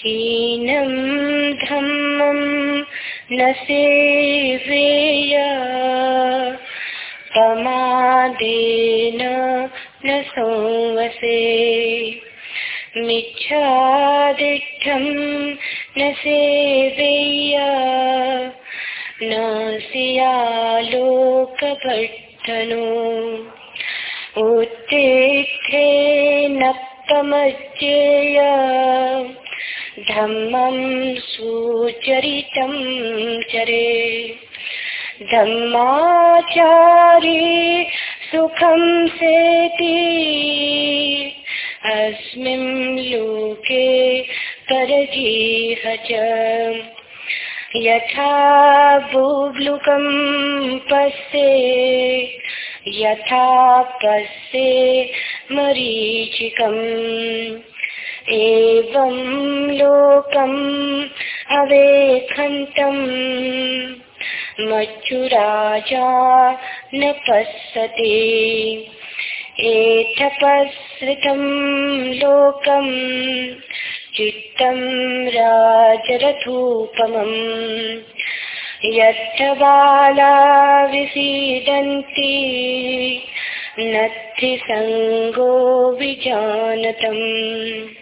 हीनं धम्मं न सेवेय न संवसे मिच्छादिष्ठं न सेवेय न सियालोकपट्टनो। सुचरितं चरे। धम्माचारी सुखं सेति। अस्मिन् लोके परजीह यथा बुब्लुकं पश्ये। यथा पश्ये मरीचिकम्। एवं लोकम् अवेखन्तम् मच्छुराजा न पश्यति। एतपसृतं लोकम् चित्तं राजरथोपमम् यत्र बाला विसीदन्ति नद्धि सङ्गो विजानतम्।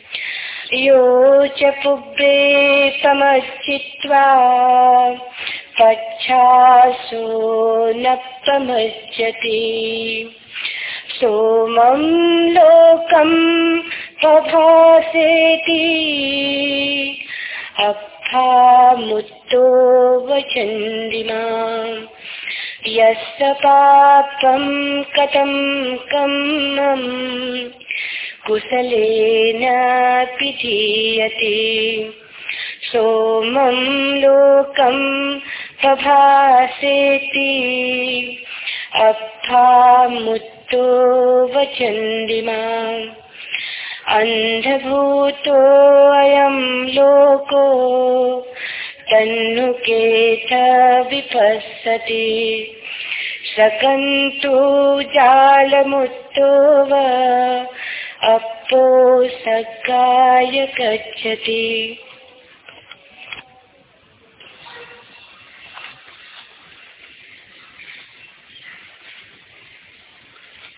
यो च पुब्रे तमच्चित्वा पच्छासो न प्रमज्जति। सोमं लोकं प्रभासेति। अप्फामुत्तो वचन्दिमा। यस्य पापं कथं कम्मम् कुशलेन पिधीयते सोमं लोकं प्रभासेति। अप्फामुत्तो वचन्दिमा अन्धभूतोऽयं लोको। तन्नुकेत विपश्यति। सकन्तु जालमुत्तो वा अपो सकाय गच्छति।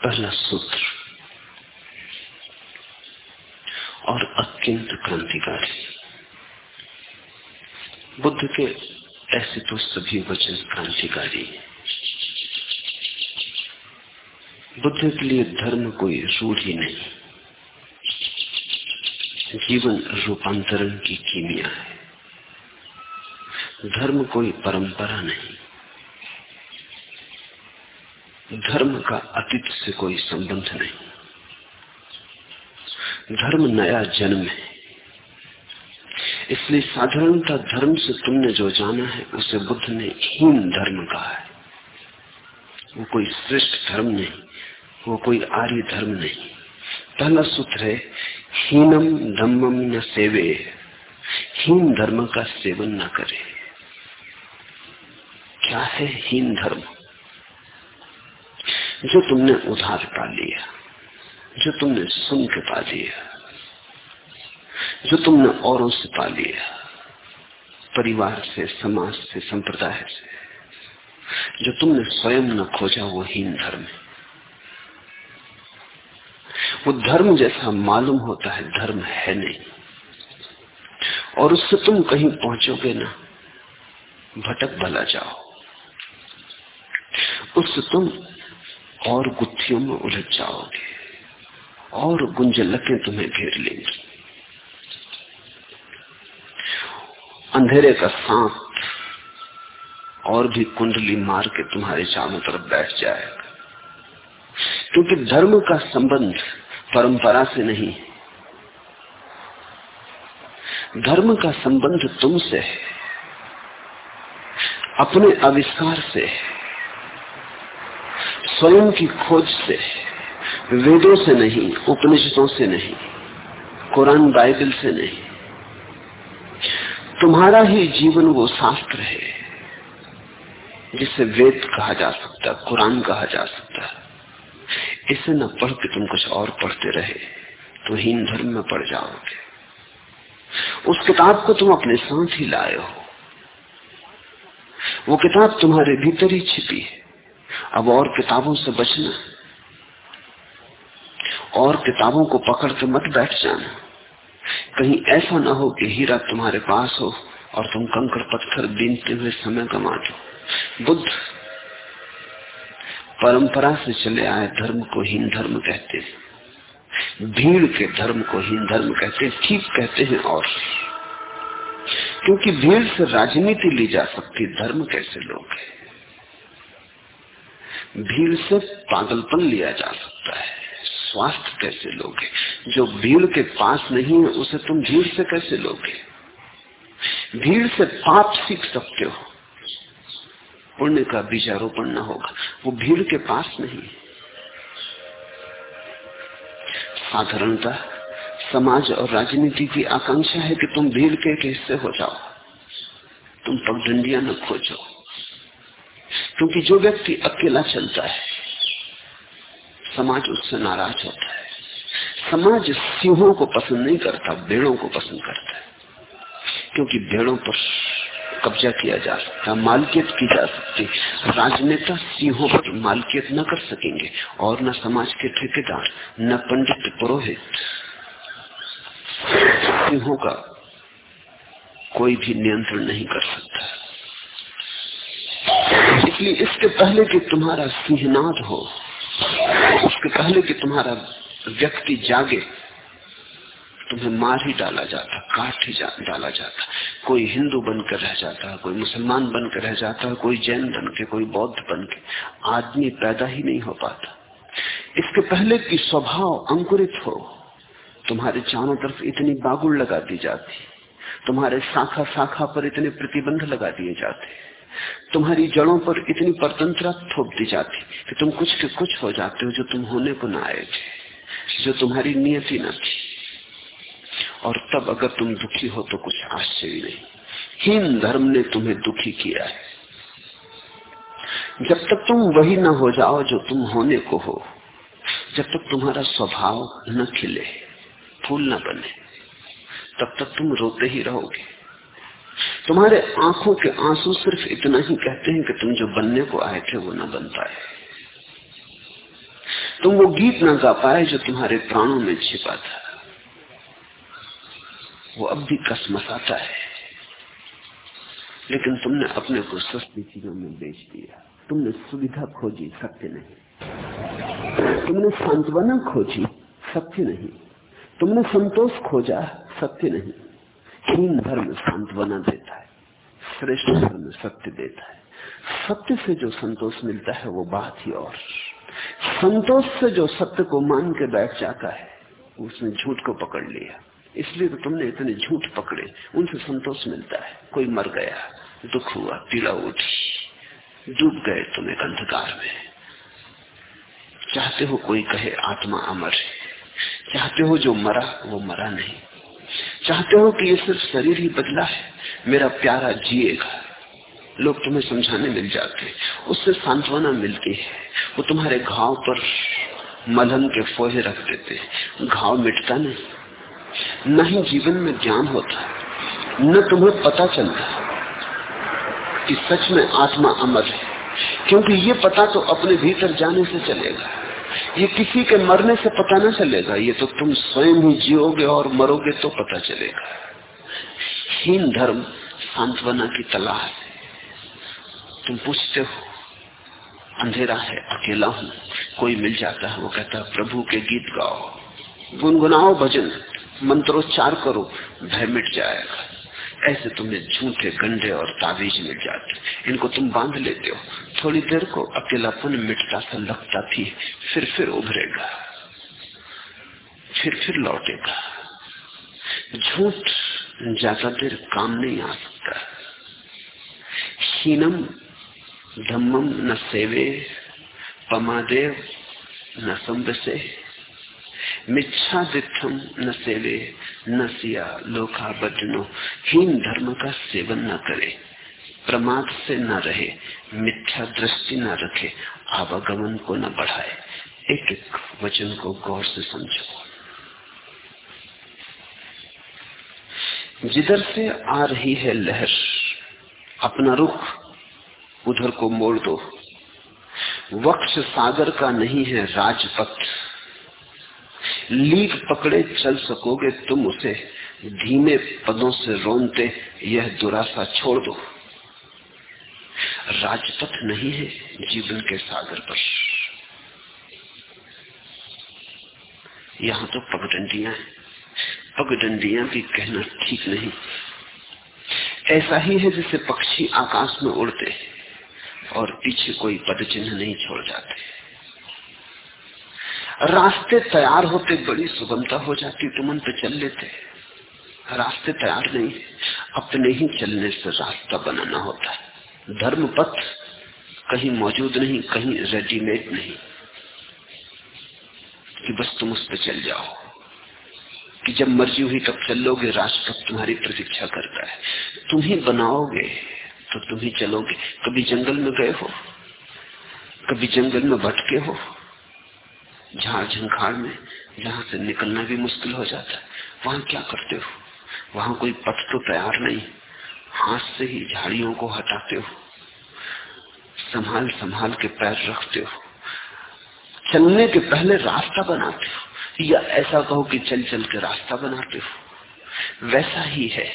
पहला सूत्र। और अत्यंत क्रांतिकारी। बुद्ध के ऐसे तो सभी वचन क्रांतिकारी बुद्ध के लिए धर्म कोई रूढ़ ही नहीं। जीवन रूपांतरण की कीमिया है। धर्म कोई परंपरा नहीं। धर्म का अतीत से कोई संबंध नहीं। धर्म नया जन्म है। इसलिए साधारणता धर्म से तुमने जो जाना है, उसे बुद्ध ने हीन धर्म कहा है। वो कोई श्रेष्ठ धर्म नहीं, वो कोई आर्य धर्म नहीं। पहला सूत्र है हीनम धम्मम न सेवे। हीन धर्म का सेवन न करे। क्या है हीन धर्म? जो तुमने उधार पा लिया, जो तुमने सुन के पा लिया, जो तुमने औरों से पा लिया, परिवार से, समाज से, संप्रदाय से, जो तुमने स्वयं न खोजा वो हीन धर्म है। वो धर्म जैसा मालूम होता है, धर्म है नहीं। और उससे तुम कहीं पहुंचोगे ना, भटक भला जाओ। उससे तुम और गुत्थियों में उलझ जाओगे, और गुंजलकें तुम्हें घेर लेंगी। अंधेरे का सांप और भी कुंडली मार के तुम्हारे चारों तरफ़ बैठ जाएगा। क्योंकि धर्म का संबंध परंपरा से नहीं। धर्म का संबंध तुमसे है, अपने आविष्कार से स्वयं की खोज से वेदों से नहीं, उपनिषदों से नहीं, कुरान, बाइबल से नहीं। तुम्हारा ही जीवन वो शास्त्र है, जिसे वेद कहा जा सकता, कुरान कहा जा सकता। इसे न पढ़ के तुम कुछ और पढ़ते रहे तो हीन धर्म में पड़ जाओगे। उस किताब को तुम अपने साथ ही लाए हो। वो किताब तुम्हारे भीतर ही छिपी है। अब और किताबों से बचना। और किताबों को पकड़ के मत बैठ जाना। कहीं ऐसा ना हो कि हीरा तुम्हारे पास हो और तुम कंकड़ पत्थर बीनते हुए समय गमा दो। बुद्ध परंपरा से चले आए धर्म को हीन धर्म कहते हैं। भीड़ के धर्म को हीन धर्म कहते हैं, ठीक कहते हैं और। क्योंकि भीड़ से राजनीति ली जा सकती, धर्म कैसे लोग भीड़ से पागलपन लिया जा सकता है। स्वास्थ्य कैसे लोगे जो भीड़ के पास नहीं है, उसे तुम भीड़ से कैसे लोगे? भीड़ से पाप सीख सकते हो। पुण्य का बीजारोपण न होगा। वो भीड़ के पास नहीं साधारणता समाज और राजनीति की आकांक्षा है कि तुम भीड़ के हिस्से हो जाओ। तुम पगडंडिया न खोजो। क्योंकि जो व्यक्ति अकेला चलता है, समाज उससे नाराज़ होता है। समाज सिंहों को पसंद नहीं करता, भेड़ों को पसंद करता है। क्योंकि भेड़ों पर कब्जा किया जा सकता मालकियत की जा सकती राजनेता सिंहों पर मालकियत न कर सकेंगे और न समाज के ठेकेदार, न पंडित पुरोहित। सिंहों का कोई भी नियंत्रण नहीं कर सकता। इसलिए इसके पहले कि तुम्हारा सिंहनाद हो उसके पहले कि तुम्हारा व्यक्ति जागे तुम्हें मार ही डाला जाता काट ही जा, डाला जाता। कोई हिंदू बनकर रह जाता कोई मुसलमान बनकर रह जाता कोई जैन बन के कोई बौद्ध बन के आदमी पैदा ही नहीं हो पाता। इसके पहले कि स्वभाव अंकुरित हो तुम्हारे चारों तरफ़ इतनी बागुड़ लगा दी जाती तुम्हारे शाखा शाखा पर इतने प्रतिबंध लगा दिए जाते तुम्हारी जड़ों पर इतनी परतंत्रता थोप दी जाती कि तुम कुछ के कुछ हो जाते हो जो तुम होने को ना आए थे जो तुम्हारी नियति न थी। और तब अगर तुम दुखी हो तो कुछ आश्चर्य नहीं। हीन धर्म ने तुम्हें दुखी किया है। जब तक तुम वही न हो जाओ जो तुम होने को हो, जब तक तुम्हारा स्वभाव न खिले, फूल न बने, तब तक तुम रोते ही रहोगे। तुम्हारे आँखों के आँसू सिर्फ़ इतना ही कहते हैं कि तुम जो बनने को आए थे वो न बन पाए। तुम वो गीत ना गा पाए जो तुम्हारे प्राणों में छिपा था। वो अब भी कसमसाता है। लेकिन तुमने अपने को सस्ती चीज़ों में बेच दिया। तुमने सुविधा खोजी, सत्य नहीं। तुमने सांत्वना खोजी, सत्य नहीं। तुमने संतोष खोजा, सत्य नहीं। हीन धर्म सांत्वना देता है, श्रेष्ठ धर्म सत्य देता है। सत्य से जो संतोष मिलता है, वो बात ही और। संतोष से जो सत्य को मान के बैठ जाता है, उसने झूठ को पकड़ लिया। इसलिए तो तुमने इतने झूठ पकड़े। उनसे संतोष मिलता है। कोई मर गया, दुख हुआ, पीड़ा उठी, डूब गए तुम एक अंधकार में। चाहते हो कोई कहे, आत्मा अमर है। चाहते हो जो मरा, वो मरा नहीं। चाहते हो कि ये सिर्फ़ शरीर ही बदला है। मेरा प्यारा जिएगा। लोग तुम्हें समझाने मिल जाते उससे सांत्वना मिलती है। वो तुम्हारे घाव पर मलहम के फोहे रख देते घाव मिटता नहीं। न ही जीवन में ज्ञान होता न तुम्हें पता चलता कि सच में आत्मा अमर है। क्योंकि ये पता तो अपने भीतर जाने से चलेगा। ये किसी के मरने से पता न चलेगा। ये तो तुम स्वयं ही जियोगे और मरोगे तो पता चलेगा। हीन धर्म सांत्वना की तलाश है। तुम पूछते हो, अंधेरा है, अकेला हूँ, कोई मिल जाता है? वो कहता है, प्रभु के गीत गाओ। गुनगुनाओ भजन, मंत्रोच्चार करो, भय मिट जाएगा। ऐसे तुम्हें झूठे गंडे और ताबीज मिल जाते इनको तुम बाँध लेते हो। थोड़ी देर को अकेलापन मिटता सा लगता थी, फिर फिर उभरेगा, फिर फिर लौटेगा। झूठ ज़्यादा देर काम नहीं आ सकता। हीनम धम्मम न सेवे, पमादेव न संबसे मिच्छा दिथम न सेवे, न सिया लोका बदनो हीन धर्म का सेवन न करे, प्रमाद से न रहे, मिथ्या दृष्टि न रखे, आवागमन को न बढ़ाए। एक एक वचन को गौर से समझो। जिधर से आ रही है लहर, अपना रुख उधर को मोड़ दो। वक्ष सागर का नहीं है राजपथ। लीक पकड़े चल सकोगे तुम उसे। धीमे पदों से रोनते यह दुरासा छोड़ दो। राजपथ नहीं है जीवन के सागर पर। यहाँ तो पगडंडिया है। पगडंडिया भी कहना ठीक नहीं। ऐसा ही है जैसे पक्षी आकाश में उड़ते और पीछे कोई पद चिन्ह नहीं छोड़ जाते। रास्ते तैयार होते बड़ी सुगमता हो जाती, तुम उन चल लेते। रास्ते तैयार नहीं, अपने ही चलने से रास्ता बनाना होता है। धर्म पथ कहीं मौजूद नहीं, कहीं रेडीमेड नहीं। कि बस तुम उस पर चल जाओ। कि जब मर्ज़ी हुई तब चल लोगे राजपथ तुम्हारी प्रतीक्षा करता है। तुम ही बनाओगे तो तुम ही चलोगे। कभी जंगल में गए हो? कभी जंगल में भटके हो? झाड़ झंखाड़ में जहाँ से निकलना भी मुश्किल हो जाता है। वहाँ क्या करते हो? वहाँ कोई पथ तो तैयार नहीं। हाथ से ही झाड़ियों को हटाते हो। संभाल संभाल के पैर रखते हो। चलने के पहले रास्ता बनाते हो। या ऐसा कहो कि चल चल के रास्ता बनाते हो। वैसा ही है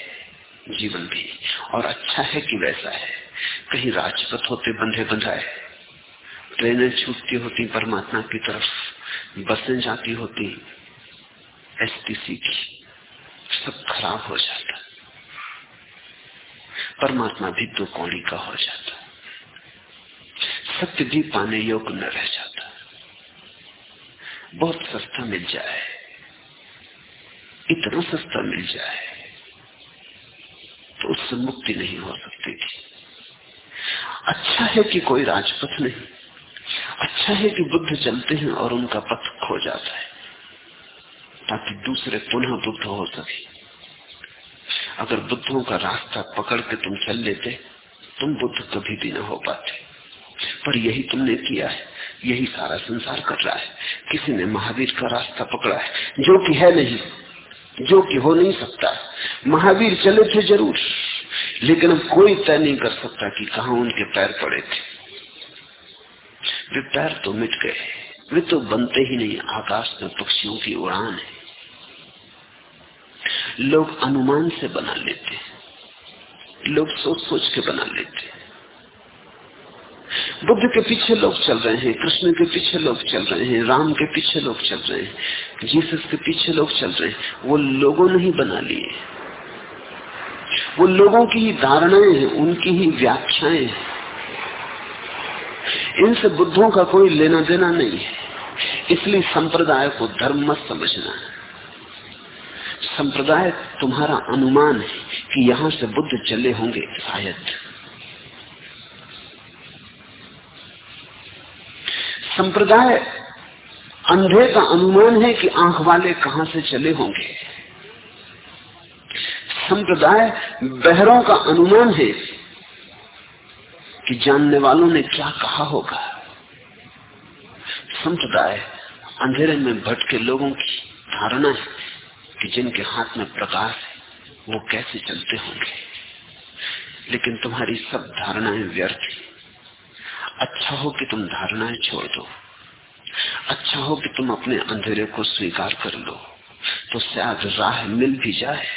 जीवन भी। और अच्छा है कि वैसा है। कहीं राजपथ होते बंधे बंधाए। ट्रेनें छूटती होती परमात्मा की तरफ़ बसें जाती होती एसटीसी की, सब खराब हो जाता। परमात्मा भी दो कौड़ी का हो जाता। सत्य भी पाने योग्य न रह जाता। बहुत सस्ता मिल जाए। इतना सस्ता मिल जाए तो उससे मुक्ति नहीं हो सकती थी। अच्छा है कि कोई राजपथ नहीं। अच्छा है कि बुद्ध चलते हैं और उनका पथ खो जाता है, ताकि दूसरे पुनः बुद्ध हो सके। अगर बुद्धों का रास्ता पकड़ के तुम चल लेते, तुम बुद्ध कभी भी ना हो पाते। पर यही तुमने किया है, यही सारा संसार कर रहा है। किसी ने महावीर का रास्ता पकड़ा है, जो कि है नहीं, जो कि हो नहीं सकता। महावीर चले थे ज़रूर, लेकिन अब कोई तय नहीं कर सकता कि कहा उनके पैर पड़े थे। वे पैर तो मिट गए वे तो बनते ही नहीं, आकाश में पक्षियों की उड़ान है। लोग अनुमान से बना लेते लोग सोच सोच के बना लेते बुद्ध के पीछे लोग चल रहे हैं, कृष्ण के पीछे लोग चल रहे हैं, राम के पीछे लोग चल रहे हैं, जीसस के पीछे लोग चल रहे हैं। वो लोगों ने ही बना लिए वो लोगों की ही धारणाएँ हैं, उनकी ही व्याख्याएँ हैं। इनसे बुद्धों का कोई लेना देना नहीं है। इसलिए संप्रदाय को धर्म मत समझना। संप्रदाय तुम्हारा अनुमान है कि यहाँ से बुद्ध चले होंगे शायद। संप्रदाय अंधे का अनुमान है कि आँख वाले कहाँ से चले होंगे। संप्रदाय बहरों का अनुमान है कि जानने वालों ने क्या कहा होगा। संप्रदाय अंधेरे में भटके लोगों की धारणा है कि जिनके हाथ में प्रकाश है, वो कैसे चलते होंगे। लेकिन तुम्हारी सब धारणाएँ व्यर्थ है। अच्छा हो कि तुम धारणाएँ छोड़ दो। अच्छा हो कि तुम अपने अंधेरे को स्वीकार कर लो। तो शायद राह मिल भी जाए,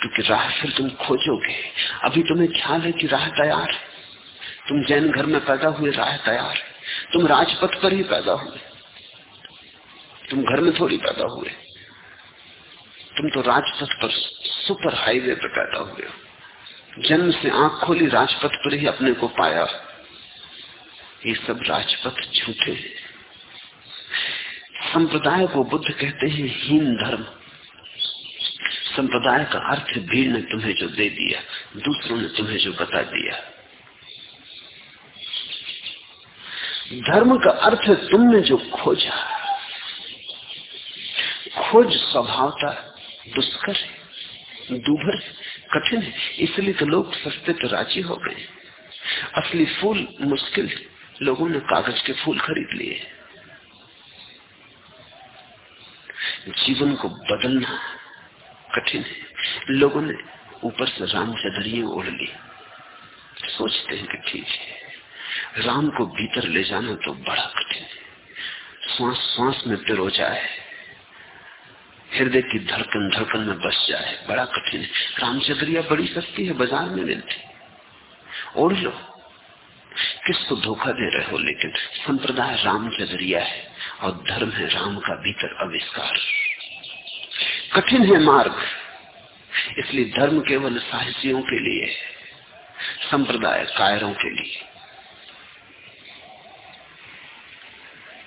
क्योंकि राह फिर तुम खोजोगे। अभी तुम्हें ख्याल है कि राह तैयार है। तुम जैन घर में पैदा हुए राह तैयार है। तुम राजपथ पर ही पैदा हुए। तुम घर में थोड़ी पैदा हुए। तुम तो राजपथ पर सुपर हाईवे पर पैदा हुए हो। जन्म से आँख खोली राजपथ पर ही अपने को पाया। ये सब राजपथ झूठे हैं। संप्रदाय को बुद्ध कहते हैं हीन धर्म। संप्रदाय का अर्थ भीड़ ने तुम्हें जो दे दिया, दूसरों ने तुम्हें जो बता दिया। धर्म का अर्थ है तुमने जो खोजा, खोज स्वभावता, दुष्कर है, दूभर कठिन है। इसलिए तो लोग सस्ते पे राज़ी हो गए। असली फूल मुश्किल लोगों ने कागज़ के फूल खरीद लिए। जीवन को बदलना कठिन है। लोगों ने ऊपर से राम चदरिए ओढ़ ली। सोचते हैं कि ठीक है। राम को भीतर ले जाना तो बड़ा कठिन है। श्वास श्वास में पिरो जाए। हृदय की धड़कन धड़कन में बस जाए। बड़ा कठिन है। राम चदरिया बड़ी सस्ती है, बाज़ार में मिलती ओढ़ लो किसको धोखा दे रहे हो लेकिन संप्रदाय राम चदरिया है और धर्म है राम का भीतर आविष्कार कठिन है मार्ग। इसलिए धर्म केवल साहसियों के लिए संप्रदाय कायरों के लिए।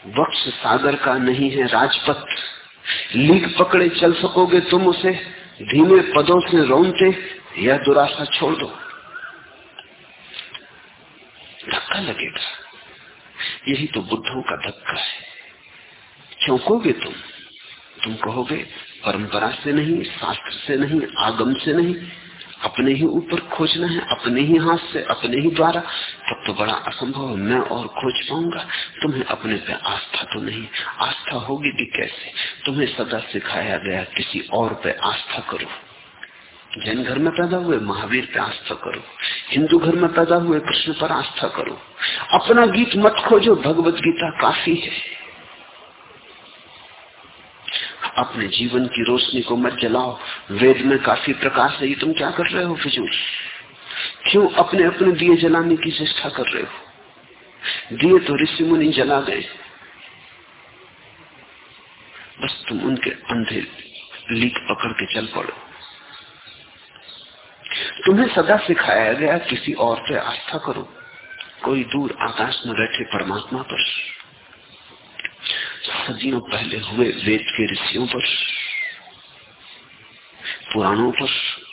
वक्ष सागर का नहीं है, राजपथ। लीक पकड़े चल सकोगे तुम उसे, धीमे पदों से रोनते या दुराशा छोड़ दो। धक्का लगेगा। यही तो बुद्धों का धक्का है। चौंकोगे तुम? तुम कहोगे, परंपरा से नहीं, शास्त्र से नहीं, आगम से नहीं अपने ही ऊपर खोजना है, अपने ही हाथ से, अपने ही द्वारा, तब तो बड़ा असंभव मैं और खोज पाऊँगा। तुम्हें अपने पे आस्था तो नहीं, आस्था होगी भी कैसे? तुम्हें सदा सिखाया गया, किसी और पे आस्था करो। जैन घर में पैदा हुए, महावीर पे आस्था करो। हिंदू घर में पैदा हुए, कृष्ण पर आस्था करो। अपना गीत मत खोजो, भगवत गीता काफ़ी है। अपने जीवन की रोशनी को मत जलाओ। वेद में काफ़ी प्रकाश है। ये तुम क्या कर रहे हो फिजूल? क्यों अपने अपने दिए जलाने की चेष्टा कर रहे हो? दिए तो ऋषि मुनि जला गए। बस तुम उनके अंधे लीक पकड़ के चल पड़ो। तुम्हें सदा सिखाया गया, किसी और पे आस्था करो। कोई दूर आकाश में बैठे परमात्मा पर। सदियों पहले हुए वेद के ऋषियों पर, पुराणों पर,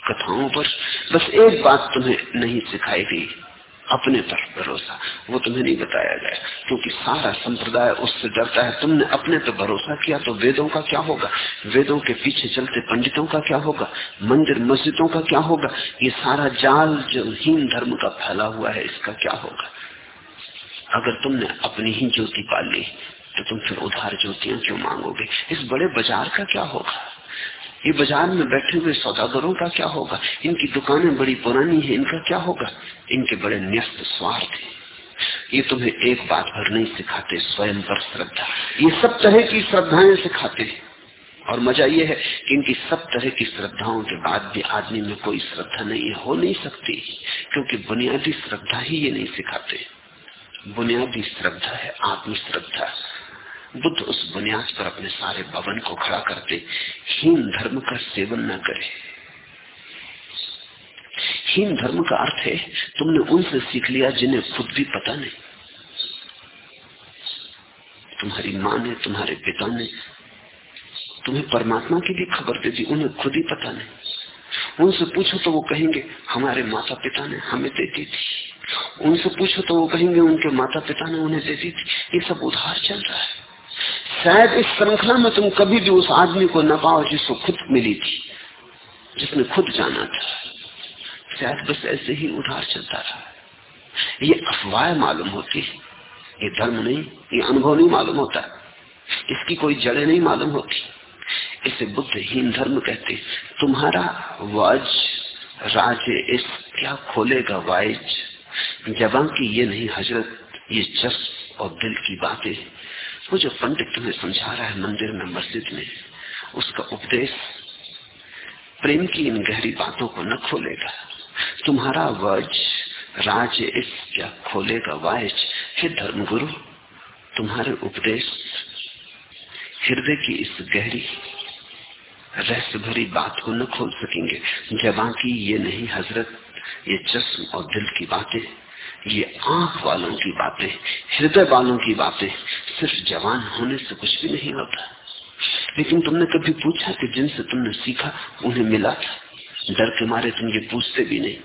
कथाओं पर, बस एक बात तुम्हें नहीं सिखाई गई अपने पर भरोसा। वो तुम्हें नहीं बताया गया, क्योंकि सारा संप्रदाय उससे डरता है। तुमने अपने पर भरोसा किया तो वेदों का क्या होगा? वेदों के पीछे चलते पंडितों का क्या होगा? मंदिर मस्जिदों का क्या होगा? ये सारा जाल जो हीन धर्म का फैला हुआ है, इसका क्या होगा? अगर तुमने अपनी ही ज्योति पाल तो तुम फिर उधार ज्योतियाँ क्यों मांगोगे। इस बड़े बाज़ार का क्या होगा? ये बाज़ार में बैठे हुए सौदागरों का क्या होगा? इनकी दुकानें बड़ी पुरानी है, इनका क्या होगा? इनके बड़े न्यस्त स्वार्थ है। ये तुम्हें एक बात भर नहीं सिखाते, स्वयं पर श्रद्धा। ये सब तरह की श्रद्धाएँ सिखाते हैं। और मज़ा ये है कि इनकी सब तरह की श्रद्धाओं के बाद भी आदमी में कोई श्रद्धा नहीं, हो नहीं सकती। क्योंकि बुनियादी श्रद्धा ही ये नहीं सिखाते। बुनियादी श्रद्धा है आत्म श्रद्धा बुद्ध उस बुनियाद पर अपने सारे भवन को खड़ा करते हीन धर्म का सेवन न करे। हीन धर्म का अर्थ है, तुमने उनसे सीख लिया जिन्हें खुद भी पता नहीं। तुम्हारी माँ ने, तुम्हारे पिता ने, तुम्हें परमात्मा की भी खबर दे दी, उन्हें खुद ही पता नहीं। उनसे पूछो तो वो कहेंगे, हमारे माता पिता ने हमें दे दी थी। उनसे पूछो तो वो कहेंगे, उनके माता पिता ने उन्हें दे दी थी। ये सब उधार चल रहा है। शायद इस श्रृंखला में तुम कभी भी उस आदमी को न पाओ जिसको खुद मिली थी, जिसने खुद जाना था। शायद बस ऐसे ही उधार चलता रहा। ये अफवाह मालूम होती है। ये धर्म नहीं, ये अनुभव नहीं मालूम होता। इसकी कोई जड़े नहीं मालूम होती। इसे बुद्धहीन धर्म कहते तुम्हारा वज, राज इस क्या खोलेगा वाइज? जबा की ये नहीं, हज़रत, ये जस और दिल की बातें। वो जो पंडित तुम्हें समझा रहा है मंदिर में, मस्जिद में, उसका उपदेश प्रेम की इन गहरी बातों को न खोलेगा। तुम्हारा वज राज इस क्या खोलेगा? वायज। हे धर्मगुरु, तुम्हारे उपदेश हृदय की इस गहरी रहस्य भरी बात को न खोल सकेंगे। जबा की ये नहीं हज़रत, ये चश्म और दिल की बातें, ये आँख वालों की बातें, हृदय वालों की बातें सिर्फ़ जवान होने से कुछ भी नहीं होता। लेकिन तुमने कभी पूछा कि जिनसे तुमने सीखा, उन्हें मिला डर के मारे तुम ये पूछते भी नहीं।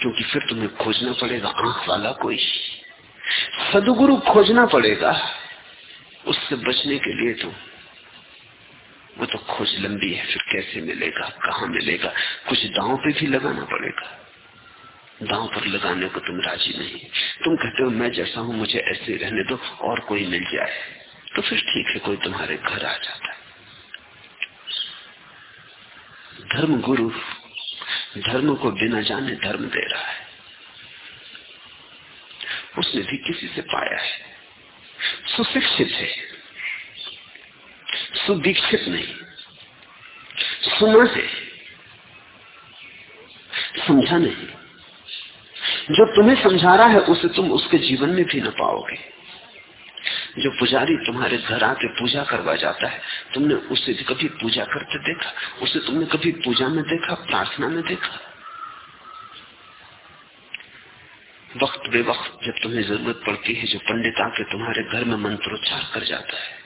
क्योंकि फिर तुम्हें खोजना पड़ेगा, आँख वाला कोई। सदगुरु खोजना पड़ेगा। उससे बचने के लिए तो वो तो खोज लंबी है, फिर कैसे मिलेगा, कहा मिलेगा? कुछ दांव पे भी लगाना पड़ेगा। दांव पर लगाने को तुम राज़ी नहीं। तुम कहते हो, मैं जैसा हूँ, मुझे ऐसे रहने दो, और कोई मिल जाए तो फिर ठीक है, कोई तुम्हारे घर आ जाता है। धर्म गुरु, धर्म को बिना जाने धर्म दे रहा है। उसने भी किसी से पाया है। सुशिक्षित है। सुदीक्षित नहीं। सुना है। समझा नहीं। जो तुम्हें समझा रहा है, उसे तुम उसके जीवन में भी न पाओगे। जो पुजारी तुम्हारे घर आके पूजा करवा जाता है, तुमने उसे कभी पूजा करते देखा? उसे तुमने कभी पूजा में देखा, प्रार्थना में देखा? वक्त बे वक्त जब तुम्हें ज़रूरत पड़ती है, जो पंडित आके तुम्हारे घर में मंत्रोच्चार कर जाता है,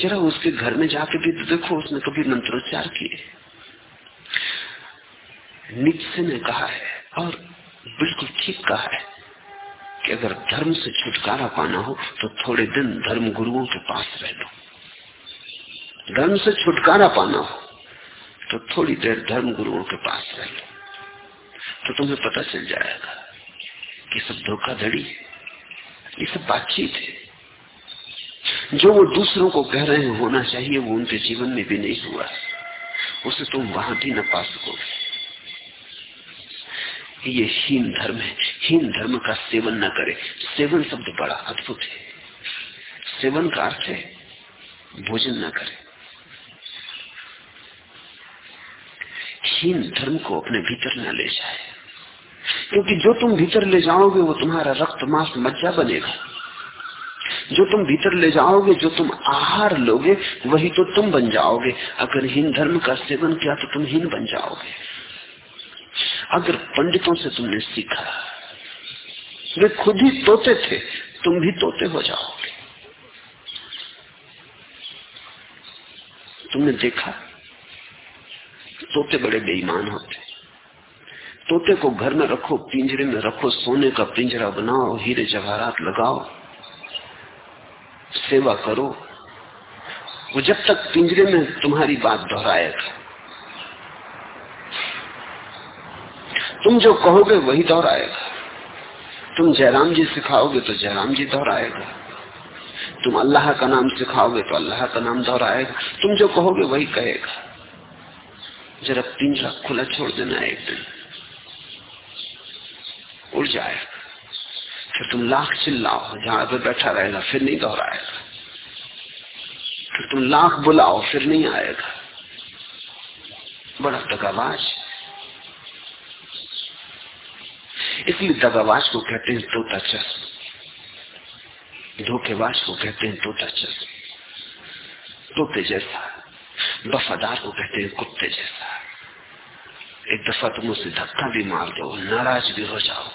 जरा उसके घर में जाके भी तो देखो, उसने कभी मंत्रोच्चार किए। नीचे ने कहा है, और बिल्कुल ठीक कहा है कि अगर धर्म से छुटकारा पाना हो तो थोड़े दिन धर्म गुरुओं के पास रह लो। धर्म से छुटकारा पाना हो तो थोड़ी देर धर्म गुरुओं के पास रह लो। तो तुम्हें पता चल जाएगा कि सब धोखाधड़ी ये सब बातचीत है। जो वो दूसरों को कह रहे होना चाहिए, वो उनके जीवन में भी नहीं हुआ। उसे तुम वहाँ भी न पा सकोगे। ये हीन धर्म है। हीन धर्म का सेवन न करे। सेवन शब्द बड़ा अद्भुत है। सेवन का अर्थ है, भोजन न करे। हीन धर्म को अपने भीतर न ले जाए। क्योंकि जो तुम भीतर ले जाओगे, वो तुम्हारा रक्त मांस मज्जा बनेगा। जो तुम भीतर ले जाओगे, जो तुम आहार लोगे, वही तो तुम बन जाओगे। अगर हीन धर्म का सेवन किया तो तुम हीन बन जाओगे। अगर पंडितों से तुमने सीखा, वे खुद ही तोते थे, तुम भी तोते हो जाओगे। तुमने देखा, तोते बड़े बेईमान होते। तोते को घर में रखो, पिंजरे में रखो, सोने का पिंजरा बनाओ, हीरे जवाहरात लगाओ, सेवा करो। वो जब तक पिंजरे में तुम्हारी बात दोहराएगा तुम जो कहोगे वही दोहराएगा तुम जयराम जी सिखाओगे तो जयराम जी दोहराएगा तुम अल्लाह का नाम सिखाओगे तो अल्लाह का नाम दोहराएगा तुम जो कहोगे वही कहेगा। जरा पिंजरा खुला छोड़ देना एक दिन। उड़ जाएगा। फिर तुम लाख चिल्लाओ, जहाँ पर बैठा रहेगा, फिर नहीं दोहराएगा फिर तुम लाख बुलाओ, फिर नहीं आएगा। बड़ा दगाबाज इसलिए दगाबाज को कहते हैं तोता चश्म धोखेबाज को कहते हैं तोता चश्म तोते जैसा। वफादार को कहते हैं कुत्ते जैसा। एक दफ़ा तुम उसे धक्का भी मार दो, नाराज़ भी हो जाओ।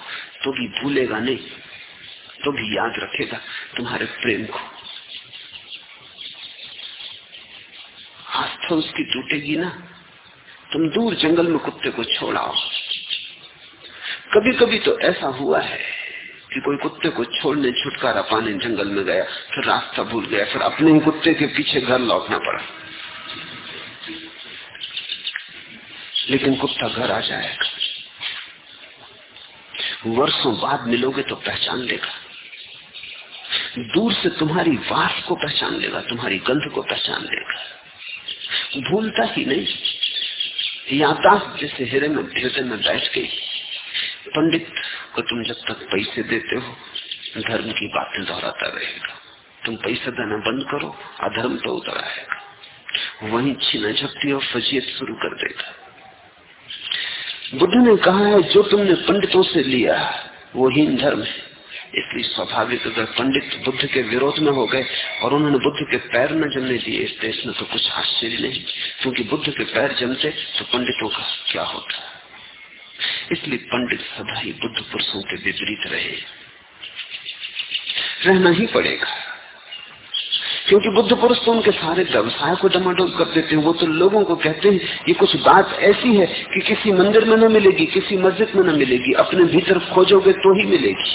तो भी भूलेगा नहीं। तो भी याद रखेगा तुम्हारे प्रेम को। आस्था उसकी टूटेगी ना। तुम दूर जंगल में कुत्ते को छोड़ाओ कभी कभी तो ऐसा हुआ है कि कोई कुत्ते को छोड़ने, छुटकारा पाने जंगल में गया, फिर रास्ता भूल गया, फिर अपने ही कुत्ते के पीछे घर लौटना पड़ा। लेकिन कुत्ता घर आ जाएगा। वर्षों बाद मिलोगे तो पहचान लेगा। दूर से तुम्हारी वास को पहचान लेगा, तुम्हारी गंध को पहचान लेगा। भूलता ही नहीं। यादाश्त जैसे हिरे में हृदय में बैठ गई। पंडित को तुम जब तक पैसे देते हो, धर्म की बातें दोहराता रहेगा। तुम पैसे देना बंद करो, अधर्म तो उतर आएगा। वही छीना झपटी और फजीयत शुरू कर देगा बुद्ध ने कहा है, जो तुमने पंडितों से लिया, वो हीन धर्म है। इसलिए स्वाभाविक अगर पंडित बुद्ध के विरोध में हो गए और उन्होंने बुद्ध के पैर न जमने दिए, इस देश में तो कुछ आश्चर्य नहीं। क्योंकि बुद्ध के पैर जमते तो पंडितों का क्या होता? इसलिए पंडित सदा ही बुद्ध पुरुषों के विपरीत रहे। रहना ही पड़ेगा। क्योंकि बुद्ध पुरुष तो उनके सारे व्यवसाय को डमाडोल कर देते हैं, वो तो लोगों को कहते हैं, ये कुछ बात ऐसी है कि किसी मंदिर में न मिलेगी, किसी मस्जिद में न मिलेगी, अपने भीतर खोजोगे तो ही मिलेगी।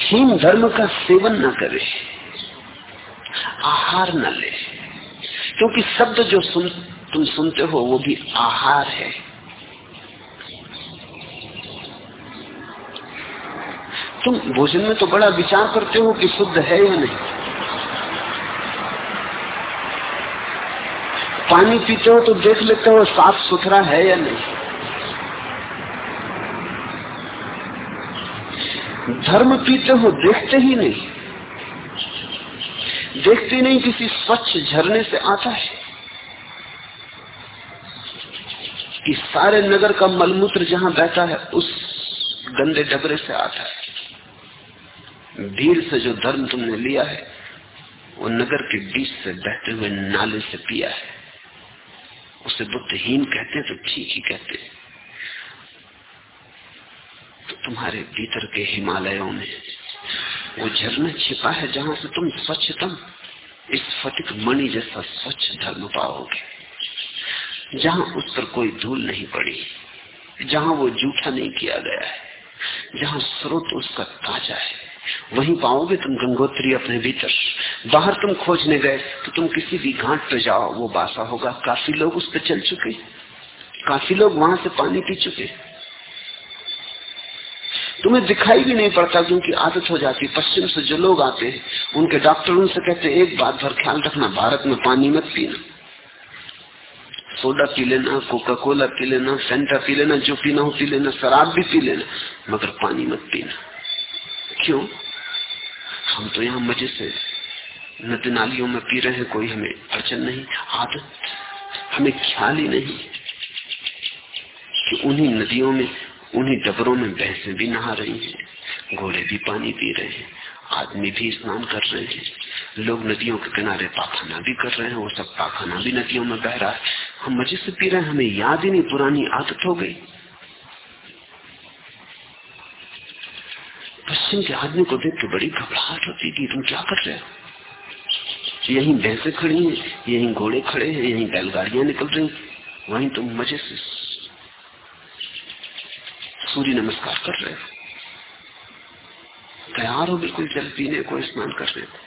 हीन धर्म का सेवन न करे। आहार न ले क्योंकि शब्द जो सुन, तुम सुनते हो, वो भी आहार है। तुम भोजन में तो बड़ा विचार करते हो कि शुद्ध है या नहीं। पानी पीते हो तो देख लेते हो साफ़ सुथरा है या नहीं। धर्म पीते हो, देखते ही नहीं। देखते नहीं किसी स्वच्छ झरने से आता है। कि सारे नगर का मलमूत्र जहाँ बहता है, उस गंदे डबरे से आता है। भीड़ से जो धर्म तुमने लिया है, वो नगर के बीच से बहते हुए नाले से पिया है। उसे बुद्धहीन कहते तो ठीक ही कहते तो तुम्हारे भीतर के हिमालयों में वो झरना छिपा है जहाँ से तुम स्वच्छतम, इस फटिक मणि जैसा स्वच्छ धर्म पाओगे। जहाँ उस पर कोई धूल नहीं पड़ी, जहाँ वो जूठा नहीं किया गया है, जहाँ स्रोत उसका ताज़ा है, वहीं पाओगे तुम गंगोत्री अपने भीतर। बाहर तुम खोजने गए तो तुम किसी भी घाट पर जाओ, वो बासा होगा। काफ़ी लोग उस पर चल चुके काफ़ी लोग वहाँ से पानी पी चुके तुम्हें दिखाई भी नहीं पड़ता क्योंकि आदत हो जाती पश्चिम से जो लोग आते हैं, उनके डॉक्टर उनसे कहते हैं, एक बात भर ख्याल रखना, भारत में पानी मत पीना। सोडा पी लेना कोका कोला पी लेना सेंटा पी लेना, जो पीना हो पी लेना, शराब भी पी लेना, मगर पानी मत पीना। क्यों? हम तो यहाँ मज़े से नदी नालियों में पी रहे हैं, कोई हमें अड़चन नहीं, आदत, हमें ख्याल ही नहीं कि उन्हीं नदियों में उन्हीं डबरों में भैंसे भी नहा रही हैं, घोड़े भी पानी पी रहे हैं, आदमी भी स्नान कर रहे हैं। लोग नदियों के किनारे पाखाना भी कर रहे हैं, वो सब पाखाना भी नदियों में बह रहा है। हम मज़े से पी रहे हैं, हमें याद ही नहीं, पुरानी आदत हो गई। पश्चिम के आदमी को देख के बड़ी घबराहट होती थी तुम क्या कर रहे हो? यही भैंसे खड़ी हैं, यही घोड़े खड़े हैं, यही बैलगाड़ियाँ निकल रही वहीं तुम मज़े से सूर्य नमस्कार कर रहे हो। तैयार हो बिल्कुल, जल पीने को स्नान करने को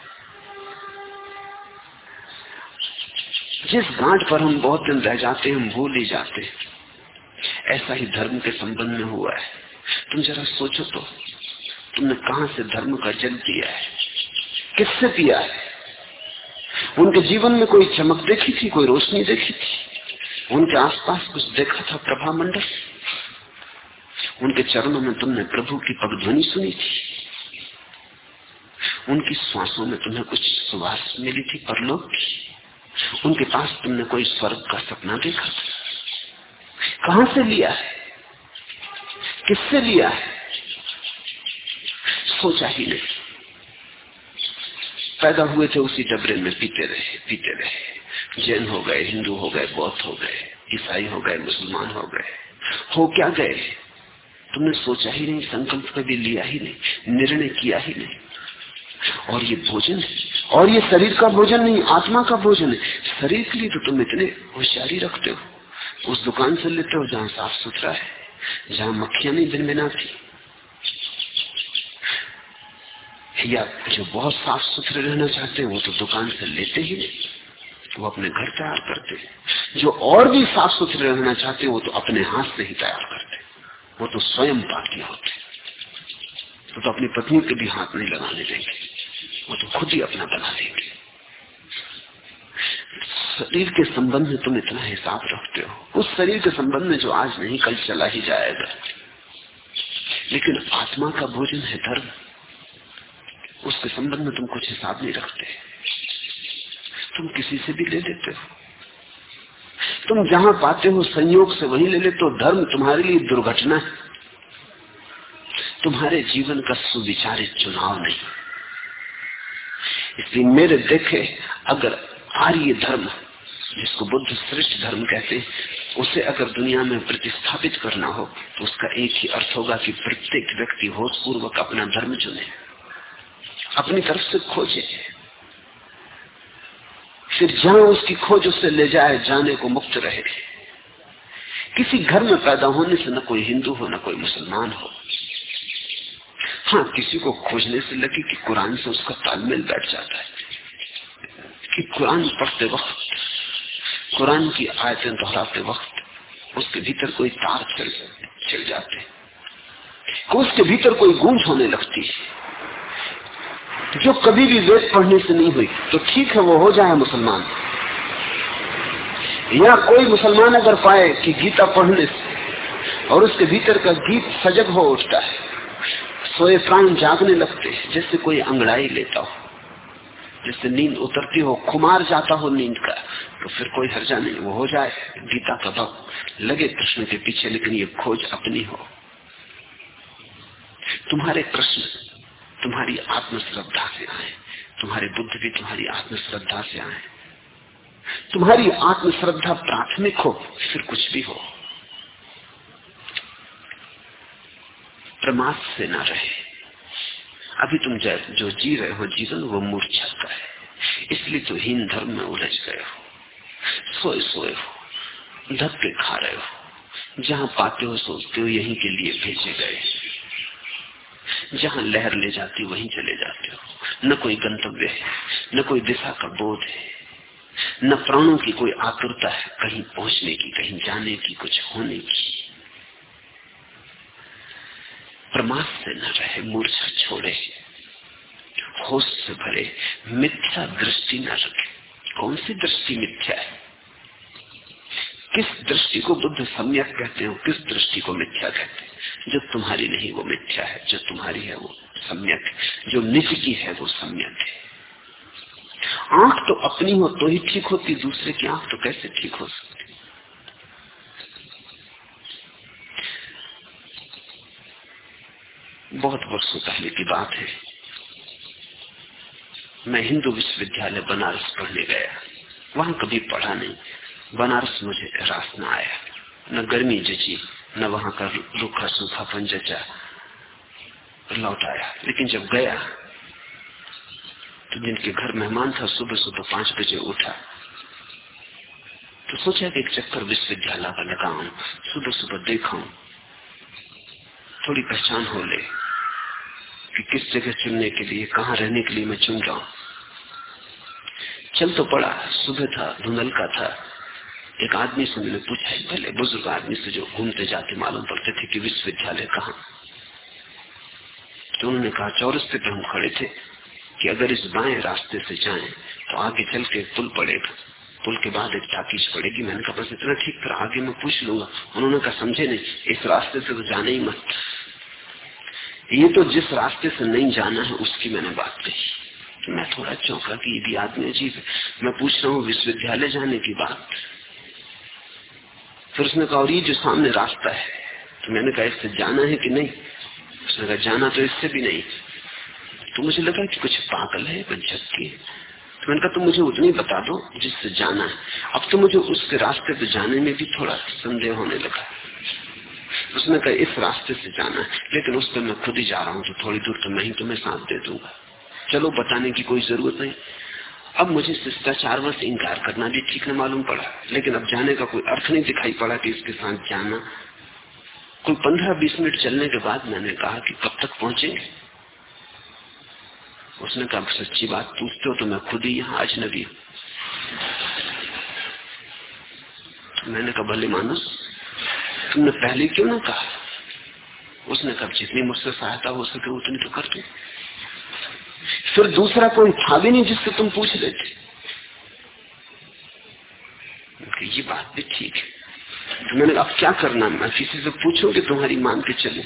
जिस घाट पर हम बहुत दिन रह जाते हैं, हम भूल ही जाते ऐसा ही धर्म के संबंध में हुआ है। तुम जरा सोचो तो तुमने कहा से धर्म का जल पिया है? किससे पिया है? उनके जीवन में कोई चमक देखी थी, कोई रोशनी देखी थी? उनके आसपास कुछ देखा था प्रभा मंडल उनके चरणों में तुमने प्रभु की पगध्वनि सुनी थी। उनकी श्वासों में तुम्हें कुछ सुवास मिली थी, परलोक। की उनके पास तुमने कोई स्वर्ग का सपना देखा था। कहाँ से लिया है? किससे लिया है? सोचा ही नहीं। पैदा हुए थे उसी डबरे में, पीते रहे पीते रहे। जैन हो गए, हिंदू हो गए, बौद्ध हो गए, ईसाई हो गए, मुसलमान हो गए। हो क्या गए? तुमने सोचा ही नहीं, संकल्प कभी लिया ही नहीं, निर्णय किया ही नहीं। और ये भोजन है, और ये शरीर का भोजन नहीं, आत्मा का भोजन है। शरीर के लिए तो तुम इतने होशियारी रखते हो। उस दुकान से लेते हो जहाँ साफ़ सुथरा है, जहाँ मक्खियाँ नहीं, दिन भिनाती या जो बहुत साफ़ सुथरे रहना चाहते हैं, वो तो दुकान से लेते ही नहीं। वो अपने घर तैयार करते हैं। जो और भी साफ़ सुथरे रहना चाहते हैं, वो तो अपने हाथ से ही तैयार करते वो तो स्वयं पापी होते वो तो अपनी पत्नी के भी हाथ नहीं लगाने देंगे। वो तो खुद ही अपना बना देंगे। शरीर के संबंध में तुम इतना हिसाब रखते हो। उस शरीर के संबंध में जो आज नहीं, कल चला ही जाएगा। लेकिन आत्मा का भोजन है धर्म। उसके संबंध में तुम कुछ हिसाब नहीं रखते। तुम किसी से भी ले लेते हो। तुम जहाँ पाते हो संयोग से वही ले ले तो धर्म तुम्हारे लिए दुर्घटना है। तुम्हारे जीवन का सुविचारित चुनाव नहीं। इसलिए मेरे देखे, अगर आर्य धर्म, जिसको बुद्ध श्रेष्ठ धर्म कहते हैं, उसे अगर दुनिया में प्रतिस्थापित करना हो तो उसका एक ही अर्थ होगा कि प्रत्येक व्यक्ति होश पूर्वक अपना धर्म चुने। अपनी तरफ़ से खोजे। फिर जहाँ उसकी खोज उससे ले जाए, जाने को मुक्त रहे। किसी घर में पैदा होने से न कोई हिंदू हो, न कोई मुसलमान हो। हाँ किसी को खोजने से लगे कि कुरान से उसका तालमेल बैठ जाता है। कि कुरान पढ़ते वक्त, कुरान की आयतें दोहराते वक्त, उसके भीतर कोई तार चल चल जाते। उसके भीतर कोई गूंज होने लगती है। जो कभी भी वेद पढ़ने से नहीं हुई तो ठीक है, वो हो जाए मुसलमान। या कोई मुसलमान अगर पाए कि गीता पढ़ने से और उसके भीतर का गीत सजग हो उठता है, सोए प्राण जागने लगते हैं, जैसे कोई अंगड़ाई लेता हो, जैसे नींद उतरती हो, खुमार जाता हो नींद का तो फिर कोई हर्जा नहीं, वो हो जाए, गीता का भक्त लगे कृष्ण के पीछे, लेकिन ये खोज अपनी हो। तुम्हारे प्रश्न तुम्हारी आत्मश्रद्धा से आए। तुम्हारे बुद्ध भी तुम्हारी आत्मश्रद्धा से आए। तुम्हारी आत्मश्रद्धा प्राथमिक हो, फिर कुछ भी हो। प्रमाद से ना रहे। अभी तुम जो, जी रहे हो जीवन, वो मूर्छा का है। इसलिए तो हीन धर्म में उलझ गए हो। सोए सोए हो। धक्के खा रहे हो। जहाँ पाते हो, सोचते हो, यहीं के लिए भेजे गए जहाँ लहर ले जाती, वहीं चले जाते हो। न कोई गंतव्य है, न कोई दिशा का बोध है, न प्राणों की कोई आतुरता है, कहीं पहुँचने की, कहीं जाने की, कुछ होने की। प्रमाद से न रहे मूर्छा छोड़े, होश से भरे, मिथ्या दृष्टि न रखे। कौन सी दृष्टि मिथ्या है? किस दृष्टि को बुद्ध सम्यक कहते हो किस दृष्टि को मिथ्या कहते हैं? जो तुम्हारी नहीं, वो मिथ्या है, जो तुम्हारी है वो सम्यक जो निज की है वो सम्यक है। आँख तो अपनी हो तो ही ठीक होती, दूसरे की आँख तो कैसे ठीक हो सकती? बहुत वर्षों पहले की बात है। मैं हिंदू विश्वविद्यालय बनारस पढ़ने गया। वहाँ कभी पढ़ा नहीं। बनारस मुझे रास न आया। न गर्मी जची न वहाँ का रूखा सूखापन जचा लौट आया लेकिन जब गया तो जिनके घर मेहमान था सुबह सुबह पाँच बजे उठा। तो सोचा कि एक चक्कर विश्वविद्यालय का लगाऊ सुबह सुबह देखा थोड़ी पहचान हो ले कि किस जगह चुनने के लिए, कहाँ रहने के लिए मैं चुन रहा हूँ। चल तो पड़ा, सुबह था, धुंधल का था। एक आदमी से मैंने पूछा पहले बुज़ुर्ग आदमी से जो घूमते जाते मालूम पड़ते थे कि विश्वविद्यालय कहाँ? तो उन्होंने कहा चौरस्ते पे हम खड़े थे कि अगर इस बाएँ रास्ते से जाएँ तो आगे चल के पुल पड़ेगा। पुल के बाद एक टाकीज पड़ेगी। मैंने कहा, बस इतना ठीक कर, आगे मैं पूछ लूँगा। उन्होंने कहा, समझे नहीं, इस रास्ते से तो जाने ही मत। ये तो जिस रास्ते से नहीं जाना है, उसकी मैंने बात कही। मैं थोड़ा चौंका कि ये भी आदमी अजीब है। मैं पूछ रहा हूँ, विश्वविद्यालय जाने की बात फिर उसने कहा, और ये जो सामने रास्ता है। तो मैंने कहा, इससे जाना है कि नहीं? उसने कहा, जाना तो इससे भी नहीं। तो मुझे लगा कि कुछ पागल है, कुछ झटकी है। तो मैंने कहा, तुम मुझे उतनी बता दो जिससे जाना है। अब तो मुझे उसके रास्ते पे जाने में भी थोड़ा संदेह होने लगा। उसने कहा, इस रास्ते से जाना है, लेकिन उस पर मैं खुद ही जा रहा हूँ तो थोड़ी दूर तो मैं ही तुम्हें साथ दे दूँगा। चलो, बताने की कोई ज़रूरत नहीं। अब मुझे शिष्टाचार से इंकार करना भी ठीक न मालूम पड़ा, लेकिन अब जाने का कोई अर्थ नहीं दिखाई पड़ा कि इसके साथ जाना। कोई पंद्रह बीस मिनट चलने के बाद मैंने कहा कि कब तक पहुँचेंगे? उसने कहा सच्ची बात पूछते हो तो मैं खुद ही यहाँ अजनबी हूँ। मैंने कहा, भले मानस तुमने पहले क्यों ना कहा? उसने कहा, जितनी मुझसे सहायता हो सके उतनी तो कर फिर दूसरा कोई था भी नहीं जिससे तुम पूछ लेते। ये बात भी ठीक है। तो मैंने अब क्या करना मैं किसी से पूछूँ कि तुम्हारी मान के चले।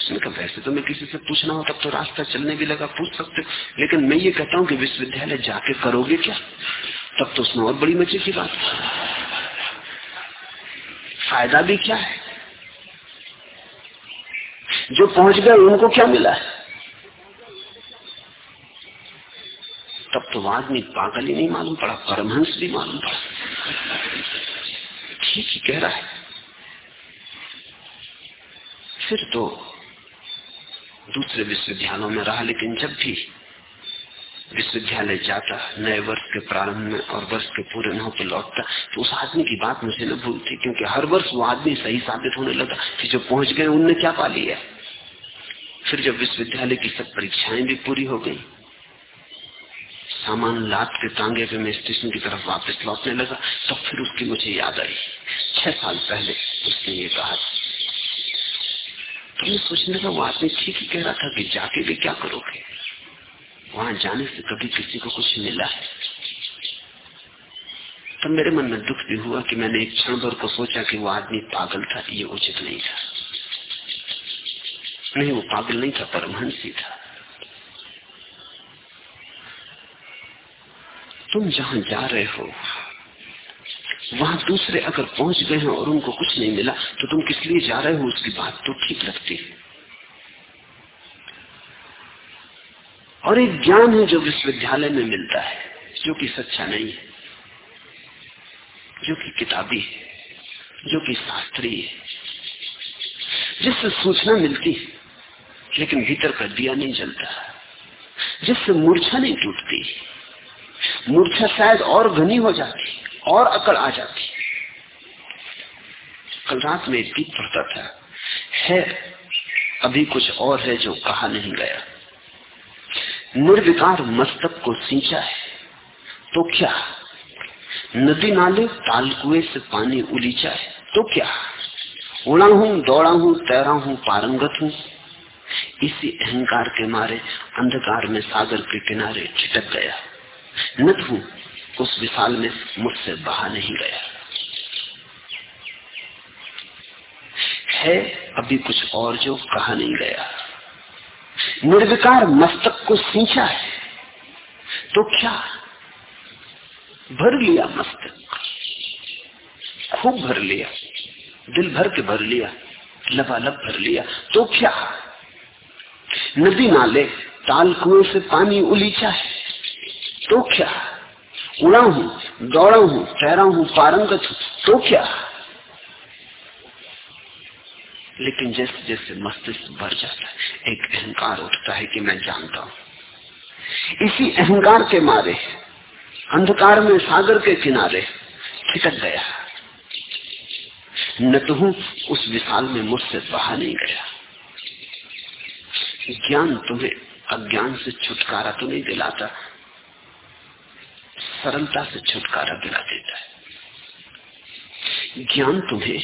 उसने कहा, वैसे तो मैं किसी से पूछना हो तब तो रास्ता चलने भी लगा, पूछ सकते लेकिन मैं ये कहता हूँ कि विश्वविद्यालय जाके करोगे क्या? तब तो उसमें और बड़ी मज़े की बात फ़ायदा भी क्या है? जो पहुँच गए, उनको क्या मिला है तब तो आदमी पागल ही नहीं मालूम पड़ा, परमहंस भी मालूम पड़ा। ठीक ही कह रहा है। फिर तो दूसरे विश्वविद्यालयों में रहा, लेकिन जब भी विश्वविद्यालय जाता, नए वर्ष के प्रारंभ में और वर्ष के पूरे न पर लौटता तो उस आदमी की बात मुझे न भूलती, क्योंकि हर वर्ष वो आदमी सही साबित होने लगा कि जो पहुँच गए, उनने क्या पा लिया फिर जब विश्वविद्यालय की सब परीक्षाएँ भी पूरी हो गई सामान लाद के तांगे पे मैं स्टेशन की तरफ़ वापस लौटने लगा। तो फिर उसकी मुझे याद आई। छह साल पहले उसने ये कहा। तुमने सोचने का वो आदमी ठीक ही कह रहा था कि जाके भी क्या करोगे? वहाँ जाने से कभी किसी को कुछ मिला है। तब मेरे मन में दुख भी हुआ कि मैंने एक क्षण भर को सोचा कि वो आदमी पागल था, ये उचित नहीं था। नहीं, वो पागल नहीं था, परमहंसी था। तुम जहाँ जा रहे हो, वहाँ दूसरे अगर पहुँच गए हैं और उनको कुछ नहीं मिला तो तुम किस लिए जा रहे हो? उसकी बात तो ठीक लगती है। और एक ज्ञान है जो विश्वविद्यालय में मिलता है, जो कि सच्चा नहीं है, जो कि किताबी है, जो कि शास्त्रीय है। जिससे सूचना मिलती है, लेकिन भीतर का दिया नहीं जलता, जिससे मूर्छा नहीं टूटती मूर्छा शायद और घनी हो जाती, और अकड़ आ जाती। कल रात में गीत पढ़ता था, है, अभी कुछ और है जो कहा नहीं गया। निर्विकार मस्तक को सींचा है तो क्या? नदी नाले ताल कुएँ से पानी उलीचा है तो क्या? उड़ा हूँ दौड़ा हूँ तैरा हूँ पारंगत हूँ। इसी अहंकार के मारे अंधकार में सागर के किनारे छिटक गया। हूँ उस विशाल में मुझसे बहा नहीं गया। है अभी कुछ और जो कहा नहीं गया। निर्विकार मस्तक को सींचा है तो क्या? भर लिया मस्तक। खूब भर लिया। दिल भर के भर लिया। लबालब भर लिया। तो क्या? नदी नाले, ताल कुएँ से पानी उलीचा है। तो क्या? उड़ा हूँ दौड़ा हूँ ठहरा हूँ, पारंगत हूँ तो क्या? लेकिन जैसे जैसे मस्तिष्क भर जाता है, एक अहंकार उठता है कि मैं जानता हूँ। इसी अहंकार के मारे, अंधकार में सागर के किनारे छिटक गया। न तो हूँ, उस विशाल में मुझसे बहा नहीं गया। ज्ञान तुम्हें अज्ञान से छुटकारा तो नहीं दिलाता सरलता से छुटकारा दिला देता है। ज्ञान तुम्हें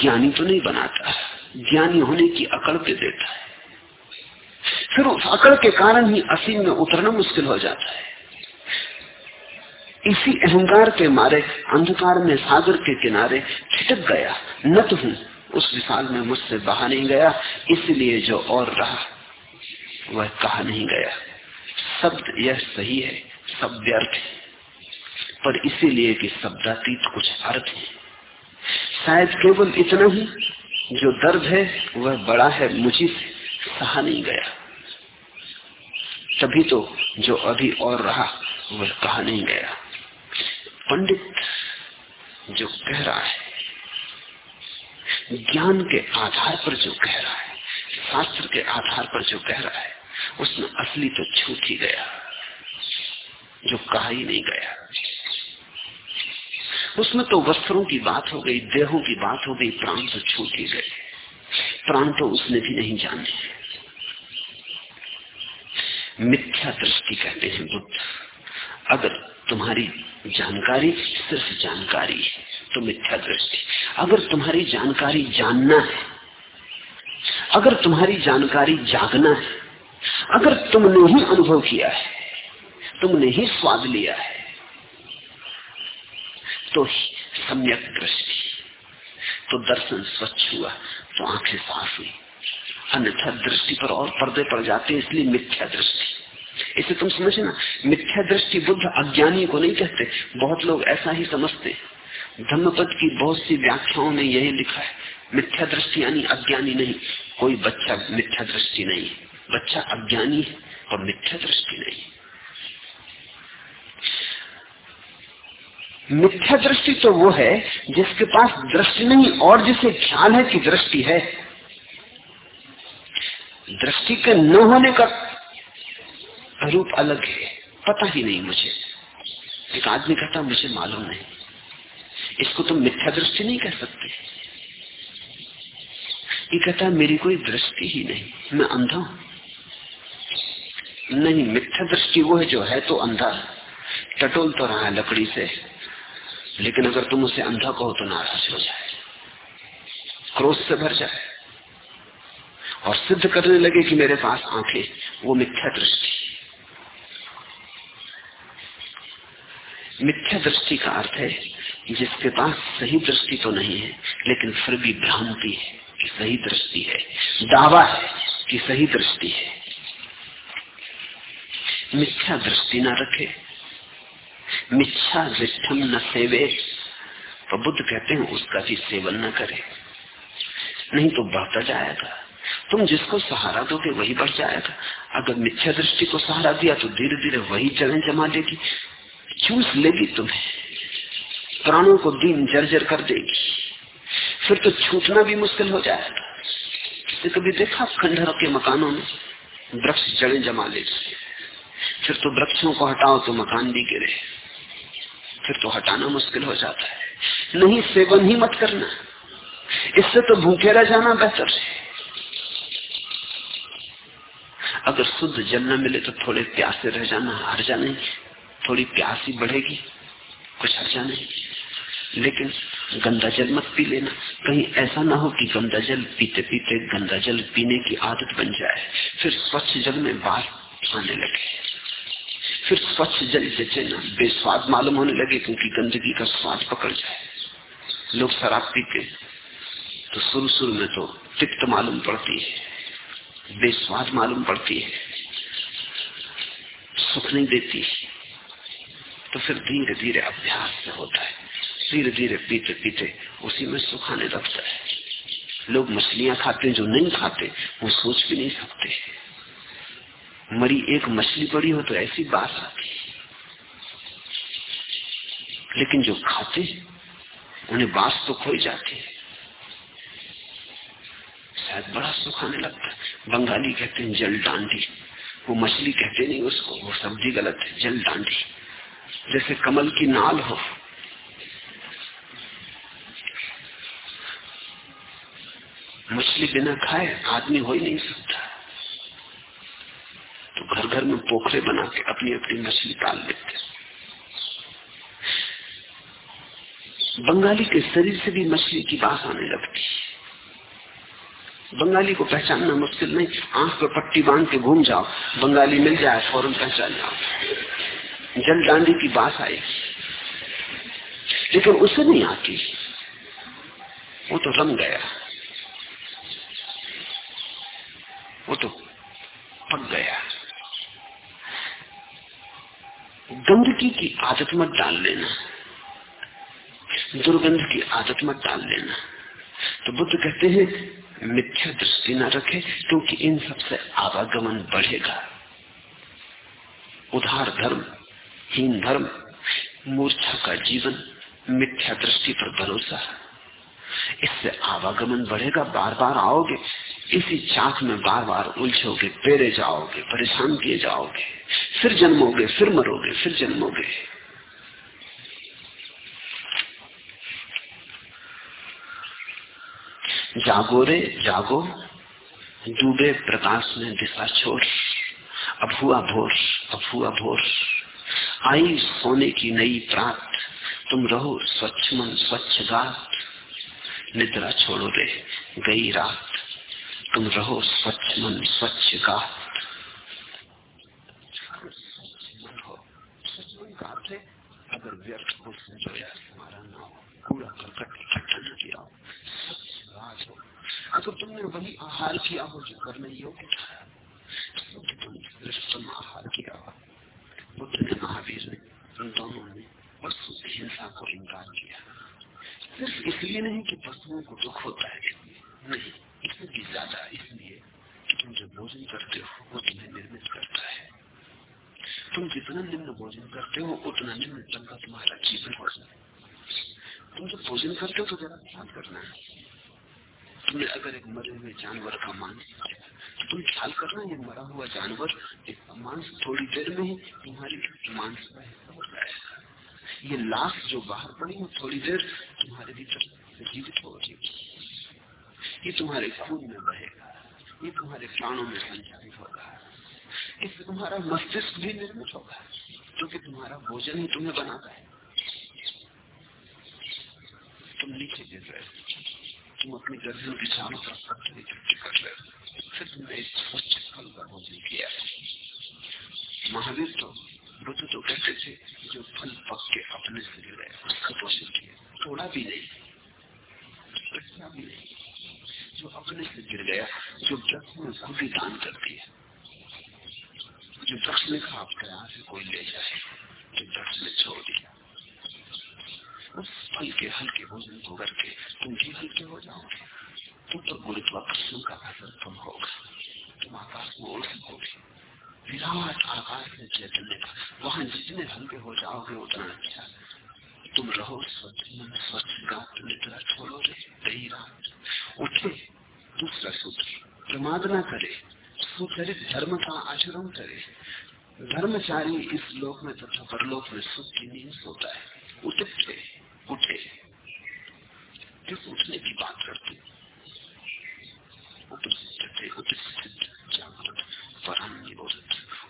ज्ञानी तो नहीं बनाता, ज्ञानी होने की अकड़ पे देता है। फिर उस अकड़ के कारण ही असीम में उतरना मुश्किल हो जाता है। इसी अहंकार के मारे, अंधकार में सागर के किनारे छिटक गया न तो हूँ, उस विशाल में मुझसे बहा नहीं गया, इसलिए जो और रहा, वह कहा नहीं गया। शब्द यह सही है सब व्यर्थ है पर इसीलिए कि शब्दातीत कुछ अर्थ है। शायद केवल इतना ही, जो दर्द है, वह बड़ा है, मुझे सहा नहीं गया। तभी तो जो अभी और रहा, वह कहा नहीं गया। पंडित जो कह रहा है, ज्ञान के आधार पर जो कह रहा है, शास्त्र के आधार पर जो कह रहा है, उसमें असली तो छूट ही गया। जो कहा ही नहीं गया। उसमें तो वस्त्रों की बात हो गई, देहों की बात हो गई, प्राण तो छूट ही गए। प्राण तो उसने भी नहीं जाने मिथ्या दृष्टि कहते हैं बुद्ध। अगर तुम्हारी जानकारी सिर्फ़ जानकारी है तो मिथ्या दृष्टि। अगर तुम्हारी जानकारी जानना है, अगर तुम्हारी जानकारी जागना है, अगर तुमने ही अनुभव किया है तुमने ही स्वाद लिया है। तो सम्यक दृष्टि। तो दर्शन स्वच्छ हुआ तो आँखें साफ़ हुई। अन्यथा दृष्टि पर और पर्दे पड़ जाते, इसलिए मिथ्या दृष्टि। इसे तुम समझना मिथ्या दृष्टि बुद्ध अज्ञानी को नहीं कहते, बहुत लोग ऐसा ही समझते धम्मपद की बहुत सी व्याख्याओं में यही लिखा है, मिथ्या दृष्टि यानी अज्ञानी नहीं। कोई बच्चा मिथ्या दृष्टि नहीं बच्चा अज्ञानी है और मिथ्या दृष्टि नहीं मिथ्या दृष्टि तो वो है, जिसके पास दृष्टि नहीं, और जिसे ख्याल है कि दृष्टि है। दृष्टि के न होने का रूप अलग है। पता ही नहीं मुझे। एक आदमी कहता, मुझे मालूम नहीं। इसको तुम मिथ्या दृष्टि नहीं कह सकते। ये कहता, मेरी कोई दृष्टि ही नहीं। मैं अंधा हूँ। नहीं, मिथ्या दृष्टि वो है जो है तो अंधा। टटोल तो रहा है लकड़ी से। लेकिन अगर तुम उसे अंधा कहो तो नाराज़ हो जाए। क्रोध से भर जाए। और सिद्ध करने लगे कि मेरे पास आँखें, वो मिथ्या दृष्टि। मिथ्या दृष्टि का अर्थ है, जिसके पास सही दृष्टि तो नहीं है, लेकिन फिर भी भ्रांति है कि सही दृष्टि है। दावा है कि सही दृष्टि है। मिथ्या दृष्टि ना रखे। मिथ्या विष्ठम न सेवे तो बुद्ध कहते हैं, उसका भी सेवन न करे। नहीं तो बढ़ता जाएगा। तुम जिसको सहारा दोगे, वही बढ़ जाएगा। अगर मिथ्या दृष्टि को सहारा दिया तो धीरे धीरे वही जड़ें जमा देगी। चूस लेगी तुम्हें? प्राणों को दीन जर्जर कर देगी। फिर तो छूटना भी मुश्किल हो जाएगा। किसी कभी देखा खंडहर के मकानों में? वृक्ष जड़े जमा ले फिर तो वृक्षों को हटाओ तो मकान भी गिरे। फिर तो हटाना मुश्किल हो जाता है। नहीं, सेवन ही मत करना। इससे तो भूखे रह जाना बेहतर है। अगर शुद्ध जल न मिले तो थोड़े प्यासे रह जाना हर्जा नहीं थोड़ी प्यास ही बढ़ेगी, कुछ हर्जा नहीं लेकिन गंदा जल मत पी लेना। कहीं ऐसा ना हो कि गंदा जल पीते पीते गंदा जल पीने की आदत बन जाए। फिर स्वच्छ जल में बाढ़ आने लगे। फिर स्वच्छ जल जचे ना बेस्वाद मालूम होने लगे क्योंकि गंदगी का स्वाद पकड़ जाए। लोग शराब पीते तो शुरू शुरू में तो तिक्त मालूम पड़ती है, बेस्वाद मालूम पड़ती है, सुख नहीं देती तो फिर धीरे धीरे अभ्यास से होता है धीरे धीरे पीते पीते उसी में सुखाने लगता है। लोग मछलियाँ खाते जो नहीं खाते, वो सोच भी नहीं सकते। मरी एक मछली पड़ी हो तो ऐसी बात आती लेकिन जो खाते उन्हें बात तो खोई जाती है। शायद बड़ा सुखाने लगता है। बंगाली कहते हैं जल डांडी। वो मछली कहते नहीं, उसको वो सब्ज़ी गलत है, जल डांडी। जैसे कमल की नाल हो। मछली बिना खाए आदमी हो ही नहीं सकता। घर में पोखरे बना के अपनी अपनी मछली पाल लेते बंगाली के शरीर से भी मछली की बात आने लगती बंगाली को पहचानना मुश्किल नहीं। आँख पर पट्टी बाँध के घूम जाओ। बंगाली मिल जाए, फ़ौरन पहचान जाओ। जल डांडी की बात आई लेकिन उसे नहीं आती। वो तो रम गया। वो तो पक गया गंदगी की आदत मत डाल लेना। दुर्गंध की आदत मत डाल लेना। तो बुद्ध कहते हैं, मिथ्या दृष्टि न रखे, क्योंकि इन सबसे आवागमन बढ़ेगा। उधार धर्म, हीन धर्म, मूर्छा का जीवन, मिथ्या दृष्टि पर भरोसा। इससे आवागमन बढ़ेगा बार बार आओगे। इसी चाक में बार बार उलझोगे पेरे जाओगे, परेशान किए जाओगे। फिर जन्मोगे फिर मरोगे, फिर जन्मोगे जागो रे, जागो। डूबे प्रकाश में दिशा छोड़। अब हुआ भोर, अब हुआ भोर। आई सोने की नई प्रात। तुम रहो स्वच्छ मन, स्वच्छ गात। निद्रा छोड़ो रे, गई रात। तुम रहो स्वच्छ मन, स्वच्छ गात। अगर व्यर्थ को संजोया हमारा ना हो इकट्ठा किया हो हो अगर तुमने वही आहार किया हो जो करने योग्य था तो तुम आहार किया। हो बुद्ध ने महावीर ने दोनों ने पशु हिंसा को इनकार किया सिर्फ़ इसलिए नहीं कि पशुओं को दुख होता है नहीं इससे भी ज़्यादा इसलिए कि तुम जो भोजन करते हो वो तुम्हें निर्मित करता है तुम जितना निम्न भोजन करते हो, उतना निम्न चंगा तुम्हारा जीवन हो। तुम जब भोजन करते हो तो जरा ध्यान करना है। तुमने अगर एक मरे हुए जानवर का मांस तो तुम ख्याल करना, ये मरा हुआ जानवर एक मांस थोड़ी देर में ही तुम्हारी मांस का हो जाएगा। ये लाश जो बाहर पड़ी है, थोड़ी देर तुम्हारे भीतर जीवित हो जाएगी। ये तुम्हारे खून में बहेगा, ये तुम्हारे प्राणों में संचारित होगा। इससे तुम्हारा मस्तिष्क भी निर्मित होगा क्योंकि तुम्हारा भोजन ही तुम्हें बनाता है। तुम नीचे गिर रहे तुम अपनी गर्दन की चारों तरफ़ इकट्ठी कर रहे हो। फिर तुमने एक स्वच्छ फल का भोजन किया। महावीर तो बुद्ध तो कहते थे जो फल पक के अपने से गिर उसका पोषण किया। थोड़ा भी नहीं। भी नहीं। जो अपने से गिर गया, जो वृक्ष में खुद ही दान कर दिया जो वृक्ष में खा गया से कोई ले जाए, जो वृक्ष में छोड़ दिया। उस फल के हल्के भोजन को करके तुम भी हल्के हो जाओगे। तुम तो गुरुत्वाकर्षण का असर तुम होगा। तुम आकाश में उड़ सकोगे। विराट आकाश में चैतन्य का, वहाँ जितने हल्के हो जाओगे, उतना अच्छा। तुम रहो स्वच्छ, मन स्वच्छ रात निद्रा छोड़ो रही रात। उठे, दूसरा सूत्र प्रमाद ना करे। सुचरित धर्म का आचरण करे। धर्मचारी इस लोक में तथा परलोक में सुख की नींद सोता है। उठे उठे किस उठने की बात करते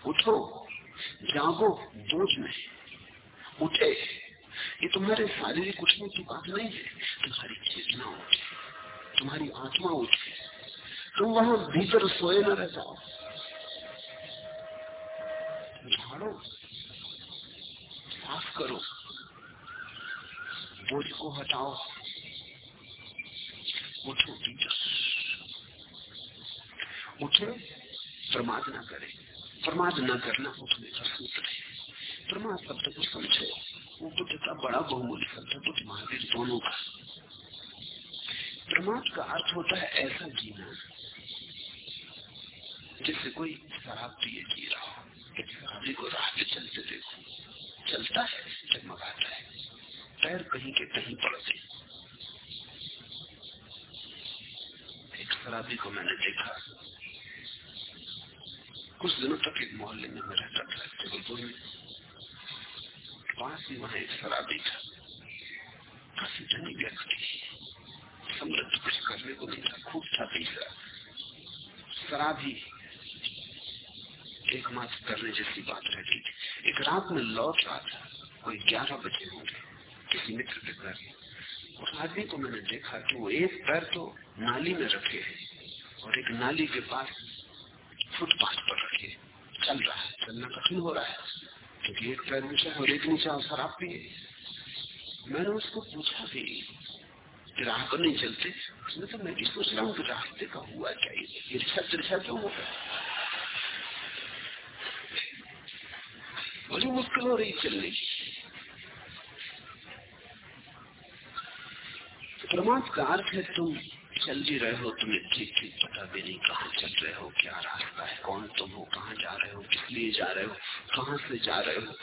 उठो, जागो, बोझ में। उठे। ये तुम्हारे शारीरिक उठने की बात नहीं है। तुम्हारी चेतना उठे। तुम्हारी आत्मा उठे। तुम वहाँ भीतर सोए न रह जाओ झाड़ो, साफ़ करो। बोझ को हटाओ। उठो भीतर। उठे, प्रमाद ना करे। प्रमाद न करना उठने का सूत्र है। प्रमाद शब्द को समझो। वो बुद्ध का बड़ा बहुमूल्य शब्द है, बुद्ध महावीर दोनों का। प्रमाद का अर्थ होता है ऐसा जीना। जैसे कोई शराब पिए जी रहा हो शराबी को राह पे चलते देखो। चलता है, जगमगाता है। पैर कहीं के कहीं पड़ते एक शराबी को मैंने देखा। कुछ दिनों तक एक मोहल्ले में मैं रहता था, जबलपुर में। पास ही वहाँ एक शराबी था। काफ़ी धनी व्यक्ति, समृद्ध कुछ करने को नहीं था, खूब था पैसा शराबी एकमात्र करने जैसी बात रहती। एक रात में लौट रहा था, कोई ग्यारह बजे होंगे, किसी मित्र के घर। उस आदमी को मैंने देखा कि वो एक पैर तो नाली में रखे है और एक नाली के पास फुटपाथ पर रखे चल रहा है, चलना कठिन हो रहा है, क्योंकि एक पैर नीचे और एक नीचे शराब पिए मैंने उसको पूछा भी राह पर नहीं चलते? उसने तो मैं भी सोच रहा हूँ कि रास्ते का हुआ क्या ये? रिक्शा तिरछा क्यों हो गया। बड़ी मुश्किल हो रही चलने की। प्रमाद का अर्थ है तुम चल भी रहे हो, तुम्हें ठीक ठीक पता भी नहीं कहाँ चल रहे हो, क्या रास्ता है, कौन तुम हो, कहाँ जा रहे हो, किस लिए जा रहे हो, कहाँ से जा रहे हो,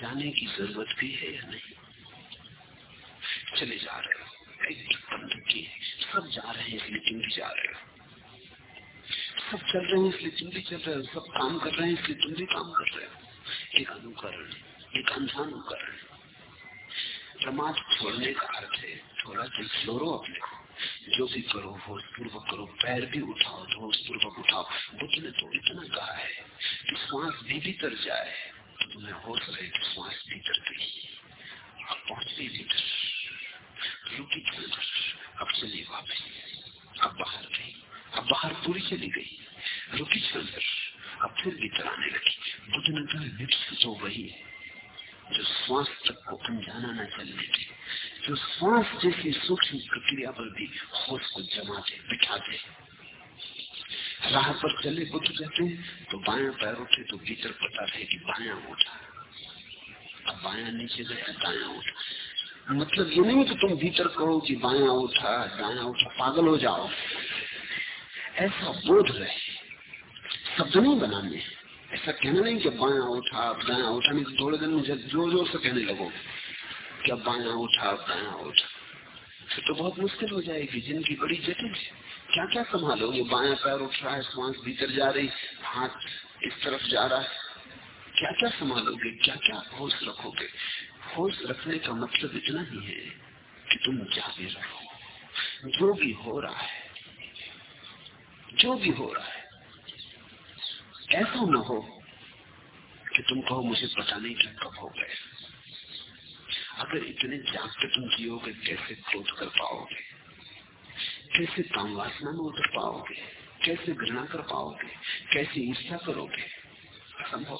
जाने की ज़रूरत भी है या नहीं? चले जा रहे हो, एक बंदगी है, सब जा रहे हैं इसलिए तुम भी जा रहे हो। सब चल रहे हैं इसलिए तुम भी चल रहे हो, सब काम कर रहे हैं इसलिए तुम भी काम कर रहे हो। एक अनुकरण एक अंधानुकरण प्रमाद छोड़ने का अर्थ है थोड़ा झिझलोरो अपने को जो भी करो होश पूर्वक करो पैर भी उठाओ होश पूर्वक उठाओ बुद्ध ने तो इतना कहा है कि श्वास भी भीतर जाए तो तुम्हें होश रहे कि श्वास भीतर गई अब पहुँच गई भीतर रुकी अंदर अब चली वापस अब बाहर गई अब बाहर पूरी चली गई रुकी अंदर अब फिर भीतर आने लगी बुद्ध ने कहा लिप्स तो वही है। जो श्वास तक को अनजाना न चलने दे जो श्वास जैसी सूक्ष्म प्रक्रिया पर भी होश को जमा दे बिठा दे राह पर चले बुद्ध कहते तो बाया पैर उठे तो भीतर पता रहे कि बाया उठा। अब बाया नीचे गया दाया उठा। मतलब ये नहीं कि तुम भीतर कहो कि बाया उठा, दाया उठा, पागल हो जाओ। ऐसा बोध रहे। शब्द नहीं बनाने। ऐसा कहना नहीं कि बाया उठा दाया उठा, नहीं तो थोड़े दिन मुझे ज़ोर ज़ोर से कहने लगो कि अब बाया उठा दाया उठा। फिर तो बहुत मुश्किल हो जाएगी, ज़िंदगी बड़ी जटिल है। क्या क्या संभालोगे? बाया पैर उठ रहा है, श्वास भीतर जा रही, हाथ इस तरफ़ जा रहा है। क्या क्या संभालोगे? क्या क्या होश रखोगे? होश रखने का मतलब इतना ही है कि तुम जागे रहो। जो भी हो रहा है, जो भी हो रहा है ऐसा न हो कि तुम कहो, मुझे पता नहीं कि कब हो गए। अगर इतने जाग के तुम जियोगे, कैसे क्रोध कर पाओगे? कैसे काम वासना में उतर पाओगे? कैसे घृणा कर पाओगे? कैसे ईर्षा करोगे? असंभव।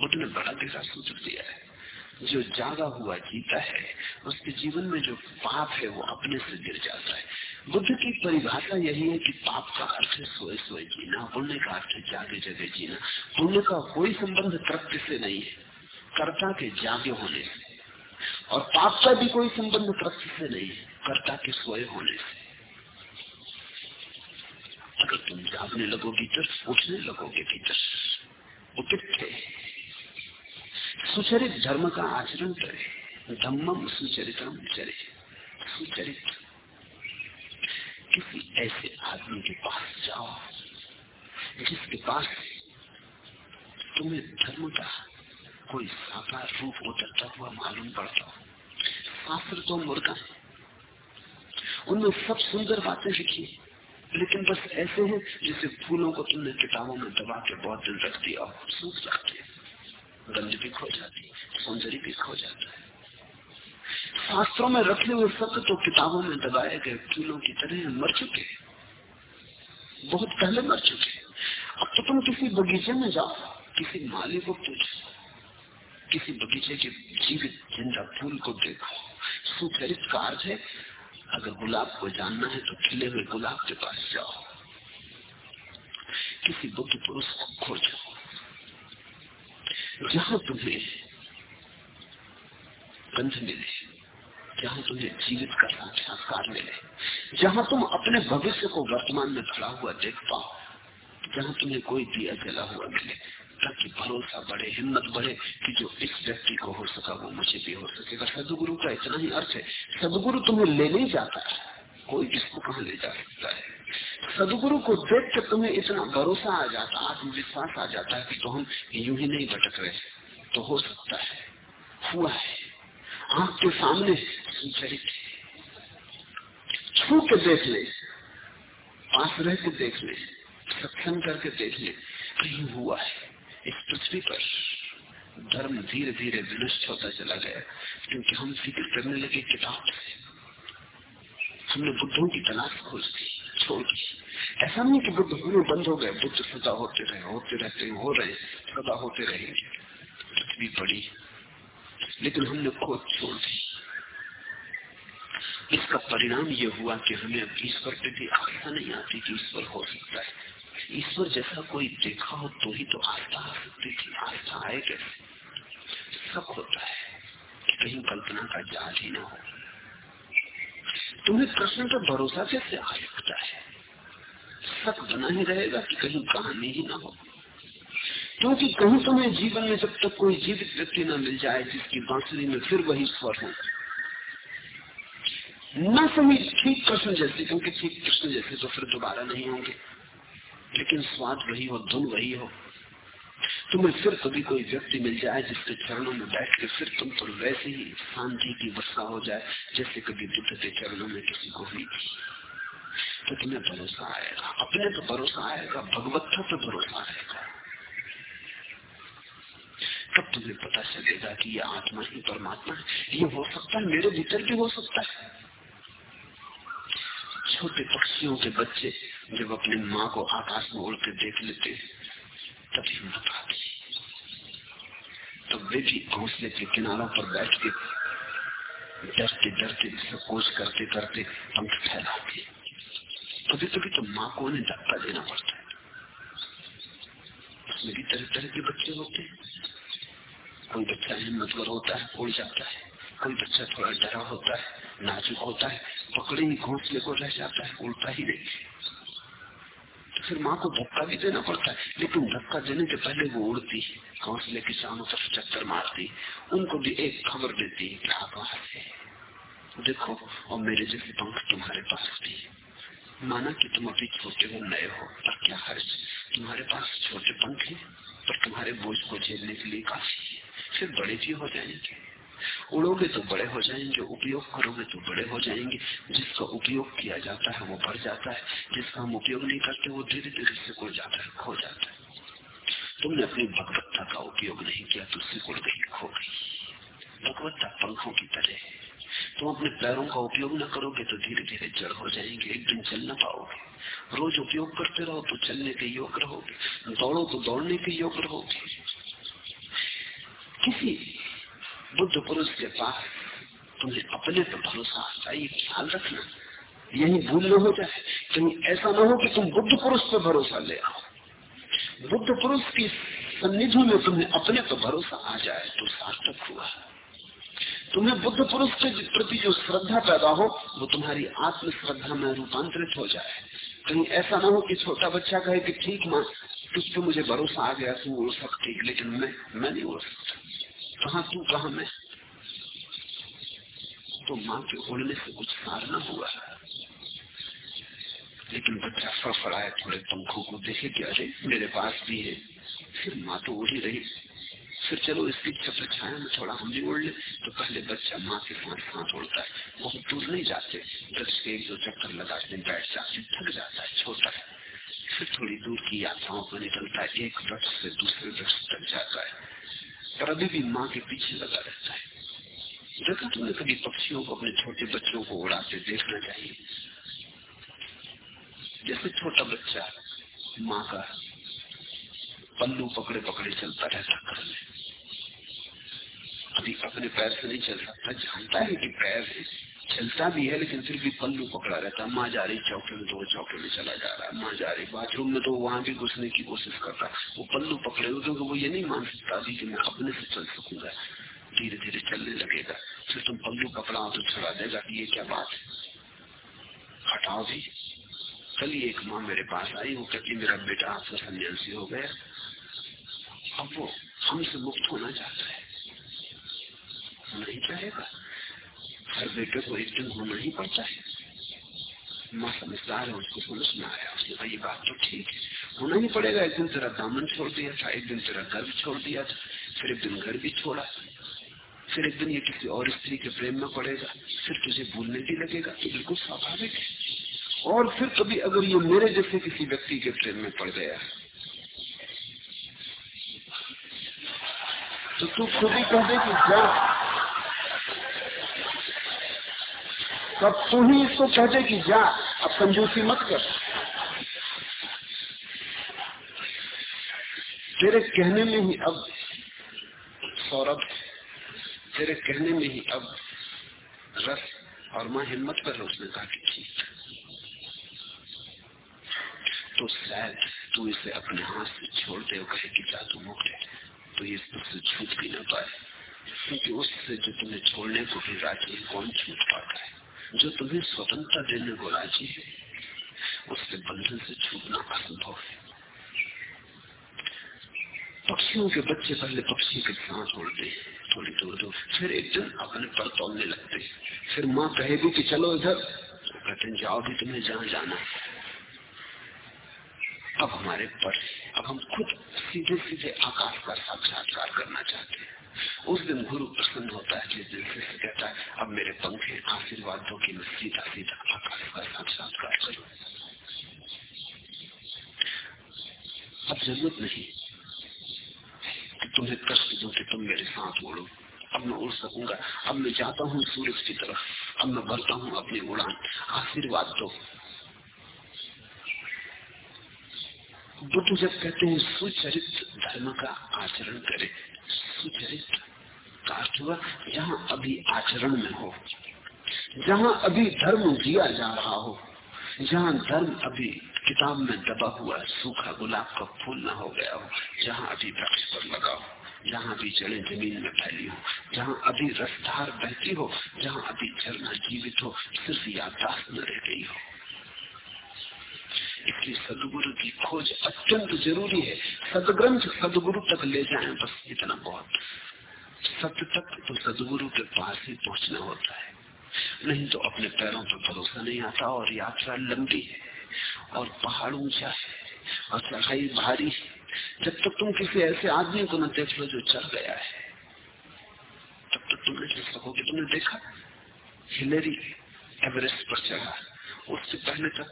बुद्ध ने बड़ा गहरा सूत्र दिया है। जो जागा हुआ जीता है, उसके जीवन में जो पाप है, वो अपने से गिर जाता है। बुद्ध की परिभाषा यही है कि पाप का अर्थ है सोए सोए जीना पुण्य का अर्थ है जागे जगे जीना। पुण्य का कोई संबंध कृत्य से नहीं है, कर्ता के जागे होने से। और पाप का भी कोई संबंध कृत्य से नहीं है, कर्ता के सोए होने से। अगर तुम जागने लगो भीतर उठने लगोगे भीतर उचित थे सुचरित धर्म का आचरण करे। धम्मम सुचरितम चरे। सुचरित। किसी ऐसे आदमी के पास जाओ जिसके पास तुम्हें धर्म का कोई साकार रूप उतरता हुआ मालूम पड़ता हो शास्त्र तो मुर्गा है उनमें सब सुंदर बातें लिखी लेकिन बस ऐसे हैं जैसे फूलों को तुमने किताबों में दबा के बहुत दिन रख। दिया हो सूख जाते भी खो जाती सौंदर्य भी खो जाता है शास्त्रों में रखे हुए सत्य तो किताबों में दबाए गए फूलों की तरह मर चुके बहुत पहले मर चुके अब तो तुम किसी बगीचे में जाओ, किसी माली को पूछो, किसी बगीचे के जीवित ज़िंदा फूल को देखो। सुचरित कार्य है, अगर गुलाब को जानना है तो खिले हुए गुलाब के पास जाओ। किसी बुद्ध पुरुष को खोजो। जहाँ तुम्हें गंध मिले जहाँ तुम्हें जीवित का साक्षात्कार मिले। जहाँ तुम अपने भविष्य को वर्तमान में खड़ा हुआ देख पाओ जहाँ तुम्हें कोई दिया जला हुआ मिले। ताकि भरोसा बढ़े, हिम्मत बढ़े कि जो इस व्यक्ति को हो सका, वो मुझे भी हो सकेगा सदगुरु का इतना ही अर्थ है, सदगुरु तुम्हें ले नहीं जाता कोई किसको कहा ले जा सकता है? सदगुरु को देख कर तुम्हें इतना भरोसा आ जाता, आत्मविश्वास आ जाता है कि तो हम यूँ ही नहीं भटक रहे तो हो सकता है, हुआ है। आँख के सामने छू के देख ले, पास रह के देख ले, सत्संग करके देख ले, कहीं हुआ है। इस पृथ्वी पर धर्म धीरे धीरे विनष्ट होता चला गया, क्योंकि हम फ़िक्र करने लगे किताब से हमने बुद्धों की तलाश खोज दी छोड़ दी। ऐसा नहीं कि बुद्ध होने बंद हो गए, बुद्ध सदा होते रहे, होते रहते हो रहे सदा होते रहेंगे। पृथ्वी बड़ी लेकिन हमने खोज छोड़ दी। इसका परिणाम ये हुआ कि हमें अब ईश्वर पे भी आस्था नहीं आती कि ईश्वर हो सकता है। ईश्वर जैसा कोई देखा हो तो ही तो आस्था आ सकती थी। आस्था आए कैसे? सब होता है कि कहीं कल्पना का जाल ही ना हो। तुम्हें प्रश्न पर भरोसा कैसे आ सकता है? सक बना ही रहेगा कि कहीं कहानी ही ना हो। क्योंकि कहीं समय जीवन में जब तक कोई जीवित व्यक्ति न मिल जाए, जिसकी बांसुरी में फिर वही स्वर हो। न सही ठीक कृष्ण जैसे, क्योंकि ठीक कृष्ण जैसे तो फिर दोबारा नहीं होंगे। लेकिन स्वाद वही हो, धुन वही हो। तुम्हें फिर कभी कोई व्यक्ति मिल जाए जिसके चरणों में बैठ के फिर तुम पर वैसे ही शांति की वर्षा हो जाए, जैसे कभी बुद्ध के चरणों में किसी को हुई तो तुम्हें भरोसा आएगा। अपने तो भरोसा आएगा, भगवत्ता तो भरोसा आएगा। तब तुम्हें पता चलेगा कि ये आत्मा ही परमात्मा है। ये हो सकता है, मेरे भीतर भी हो सकता है। छोटे पक्षियों के बच्चे जब अपनी माँ को आकाश में उड़ के देख लेते तब हिम्मत आती। तब वे भी घोंसले के किनारों पर बैठ के डरते डरते संकोच करते करते पंख फैलाते। कभी कभी तो माँ को उन्हें धक्का देना पड़ता है। उसमें तरह तरह के बच्चे होते हैं। कोई बच्चा हिम्मतवर होता है, उड़ जाता है। कोई बच्चा थोड़ा डरा होता है, नाजुक होता है, पकड़े ही घोंसले को रह जाता है, उड़ता ही नहीं। तो फिर माँ को धक्का भी देना पड़ता है, लेकिन धक्का देने के पहले वो उड़ती है, घोंसले की चारों तरफ़ चक्कर मारती उनको भी एक खबर देती है वहाँ से देखो, और मेरे जैसे पंख तुम्हारे पास भी माना कि तुम अभी छोटे हो, नए हो, पर क्या हर्ष? तुम्हारे पास छोटे पंख है, पर तुम्हारे बोझ को झेलने के लिए काफ़ी है। फिर बड़े भी हो जाएँगे। उड़ोगे तो बड़े हो जाएँगे, उपयोग करोगे तो बड़े हो जाएँगे। जिसका उपयोग किया जाता है वो बढ़ जाता है। जिसका हम उपयोग नहीं करते, वो धीरे धीरे सिकुड़ जाता है, खो जाता है। तुमने अपनी भगवत्ता का उपयोग नहीं किया तो सिकुड़ गई, खो गई। भगवत्ता पंखों की तरह है। तुम अपने पैरों का उपयोग न करोगे तो धीरे धीरे जड़ हो जाएँगे, एक दिन चल ना पाओगे। रोज उपयोग करते रहो तो चलने के योग रहोगे, दौड़ो तो दौड़ने के योग रहोगे। किसी बुद्ध पुरुष के पास तुम्हें अपने पर भरोसा ये ख्याल रखना। यही भूल न हो जाए, कहीं ऐसा ना हो कि तुम बुद्ध पुरुष पर भरोसा ले आओ। बुद्ध पुरुष की सन्निधि में तुम्हें अपने पर भरोसा आ जाए तो सार्थक हुआ। तुम्हें बुद्ध पुरुष के प्रति जो श्रद्धा पैदा हो, वो तुम्हारी आत्म श्रद्धा में रूपांतरित हो जाए। कहीं ऐसा ना हो कि छोटा बच्चा कहे कि, ठीक माँ, तुझ पर मुझे भरोसा आ गया, तू उड़ सकती लेकिन मैं मैं नहीं उड़ सकता। कहा तू कहा मैं। तो माँ के उड़ने से कुछ सार न हुआ। लेकिन बच्चा फड़फड़ाए थोड़े पंखों को देखे कि अरे, मेरे पास भी है। फिर माँ तो उड़ ही रही। फिर चलो इसकी छत्र छाया में थोड़ा हम भी उड़ ले। तो पहले बच्चा माँ के साथ साथ उड़ता है। बहुत दूर नहीं जाते। दस के एक दो चक्कर लगाते बैठ जाते थक जाता है, छोटा फिर थोड़ी दूर की यात्राओं पर निकलता है। एक वृक्ष से दूसरे वृक्ष तक जाता है। पर अभी भी माँ के पीछे लगा रहता है। जगह तुम्हें कभी पक्षियों को, अपने छोटे बच्चों को उड़ाते देखना चाहिए। जैसे छोटा बच्चा माँ का पल्लू पकड़े पकड़े चलता रहता घर में। अभी अपने पैर से नहीं चल सकता, जानता है कि पैर है। चलता भी है, लेकिन फिर भी पल्लू पकड़ा रहता है। माँ जा रही चौके में तो वो चौके में चला जा रहा है। माँ जा रही बाथरूम में तो वहाँ भी घुसने की कोशिश करता वो पल्लू पकड़े हुए, क्योंकि वो ये नहीं मान सकता कि मैं अपने से चल सकूँगा। धीरे धीरे चलने लगेगा। फिर तुम पल्लू पकड़ाओ तो छुड़ा देगा ये क्या बात है? हटाओ भी। कल एक माँ मेरे पास आई, वो कहती, मेरा बेटा आपका सन्यासी हो गया। अब वो हमसे मुक्त होना चाहता है। नहीं चाहेगा? हर बेटे को एक दिन होना ही पड़ता है माँ समझदार है उसको समझ में आया उसने कहा ये बात तो ठीक है होना ही पड़ेगा एक दिन तेरा दामन छोड़ दिया था एक दिन तेरा घर छोड़ दिया था फिर एक दिन घर भी छोड़ा फिर एक दिन ये किसी और स्त्री के प्रेम में पड़ेगा फिर तुझे भूलने भी लगेगा तो बिल्कुल स्वाभाविक है और फिर कभी अगर ये मेरे जैसे किसी व्यक्ति के प्रेम में पड़ गया तो तू खुद ही कह दे कि जा तब तू ही इसको कह दे कि जा, अब कंजूसी मत कर। तेरे कहने में ही अब, सौरभ, तेरे कहने में ही अब रस और माँ हिम्मत कर उसने कहा कि ठीक। तो शायद तू इसे अपने हाथ से छोड़ दे कहे कि जादू मुक्त है। तो ये तुझसे छूट भी ना पाए। क्योंकि उससे जो तुम्हें छोड़ने को भी राज़ी कौन छूट पाता है? जो तुम्हें स्वतंत्रता देने को राज़ी है उससे बंधन से छूटना असंभव है। पक्षियों के बच्चे पहले पक्षी के सांस उड़ते थोड़ी दूर दूर। फिर एक दिन अपने पर तोड़ने लगते फिर माँ कहेगी कि चलो इधर। तो कहते जाओ भी तुम्हें जहाँ जाना अब हमारे पर, अब हम खुद सीधे सीधे आकाश का साक्षात्कार करना चाहते हैं। उस दिन गुरु प्रसन्न होता है, जिस दिन से कहता है, अब मेरे पंखे आशीर्वाद दो कि मैं सीधा सीधा आकाश का साक्षात्कार करूँ अब ज़रूरत नहीं कि तुम्हें कष्ट दो कि तुम मेरे साथ उड़ो अब मैं उड़ सकूँगा। अब मैं जाता हूँ सूरज की तरफ़। अब मैं भरता हूँ अपनी उड़ान। आशीर्वाद दो। बुद्ध जब कहते हैं, सुचरित धर्म का आचरण करे। सुचरित का अर्थ हुआ जहाँ अभी आचरण में हो, जहाँ अभी धर्म जिया जा रहा हो, जहाँ धर्म अभी किताब में दबा हुआ सूखा गुलाब का फूल ना हो गया हो, जहाँ अभी वृक्ष पर लगा हो, जहाँ अभी जड़ें ज़मीन में फैली हो, जहाँ अभी रसधार बहती हो, जहाँ अभी झरना जीवित हो, सिर्फ़ याददाश्त न रह गई हो। इसलिए सदगुरु की खोज अत्यंत ज़रूरी है। सदग्रंथ सदगुरु तक ले जाए, बस इतना बहुत। सत्य तक तो सदगुरु के पास ही पहुँचना होता है। नहीं तो अपने पैरों पर भरोसा नहीं आता और यात्रा लंबी है और पहाड़ ऊँचा है और चढ़ाई भारी है। जब तक तुम किसी ऐसे आदमी को न देख लो जो चढ़ गया है, तब तक तुम नहीं चल सकोगे तुमने देखा, हिलेरी एवरेस्ट पर चढ़ा। उससे पहले तक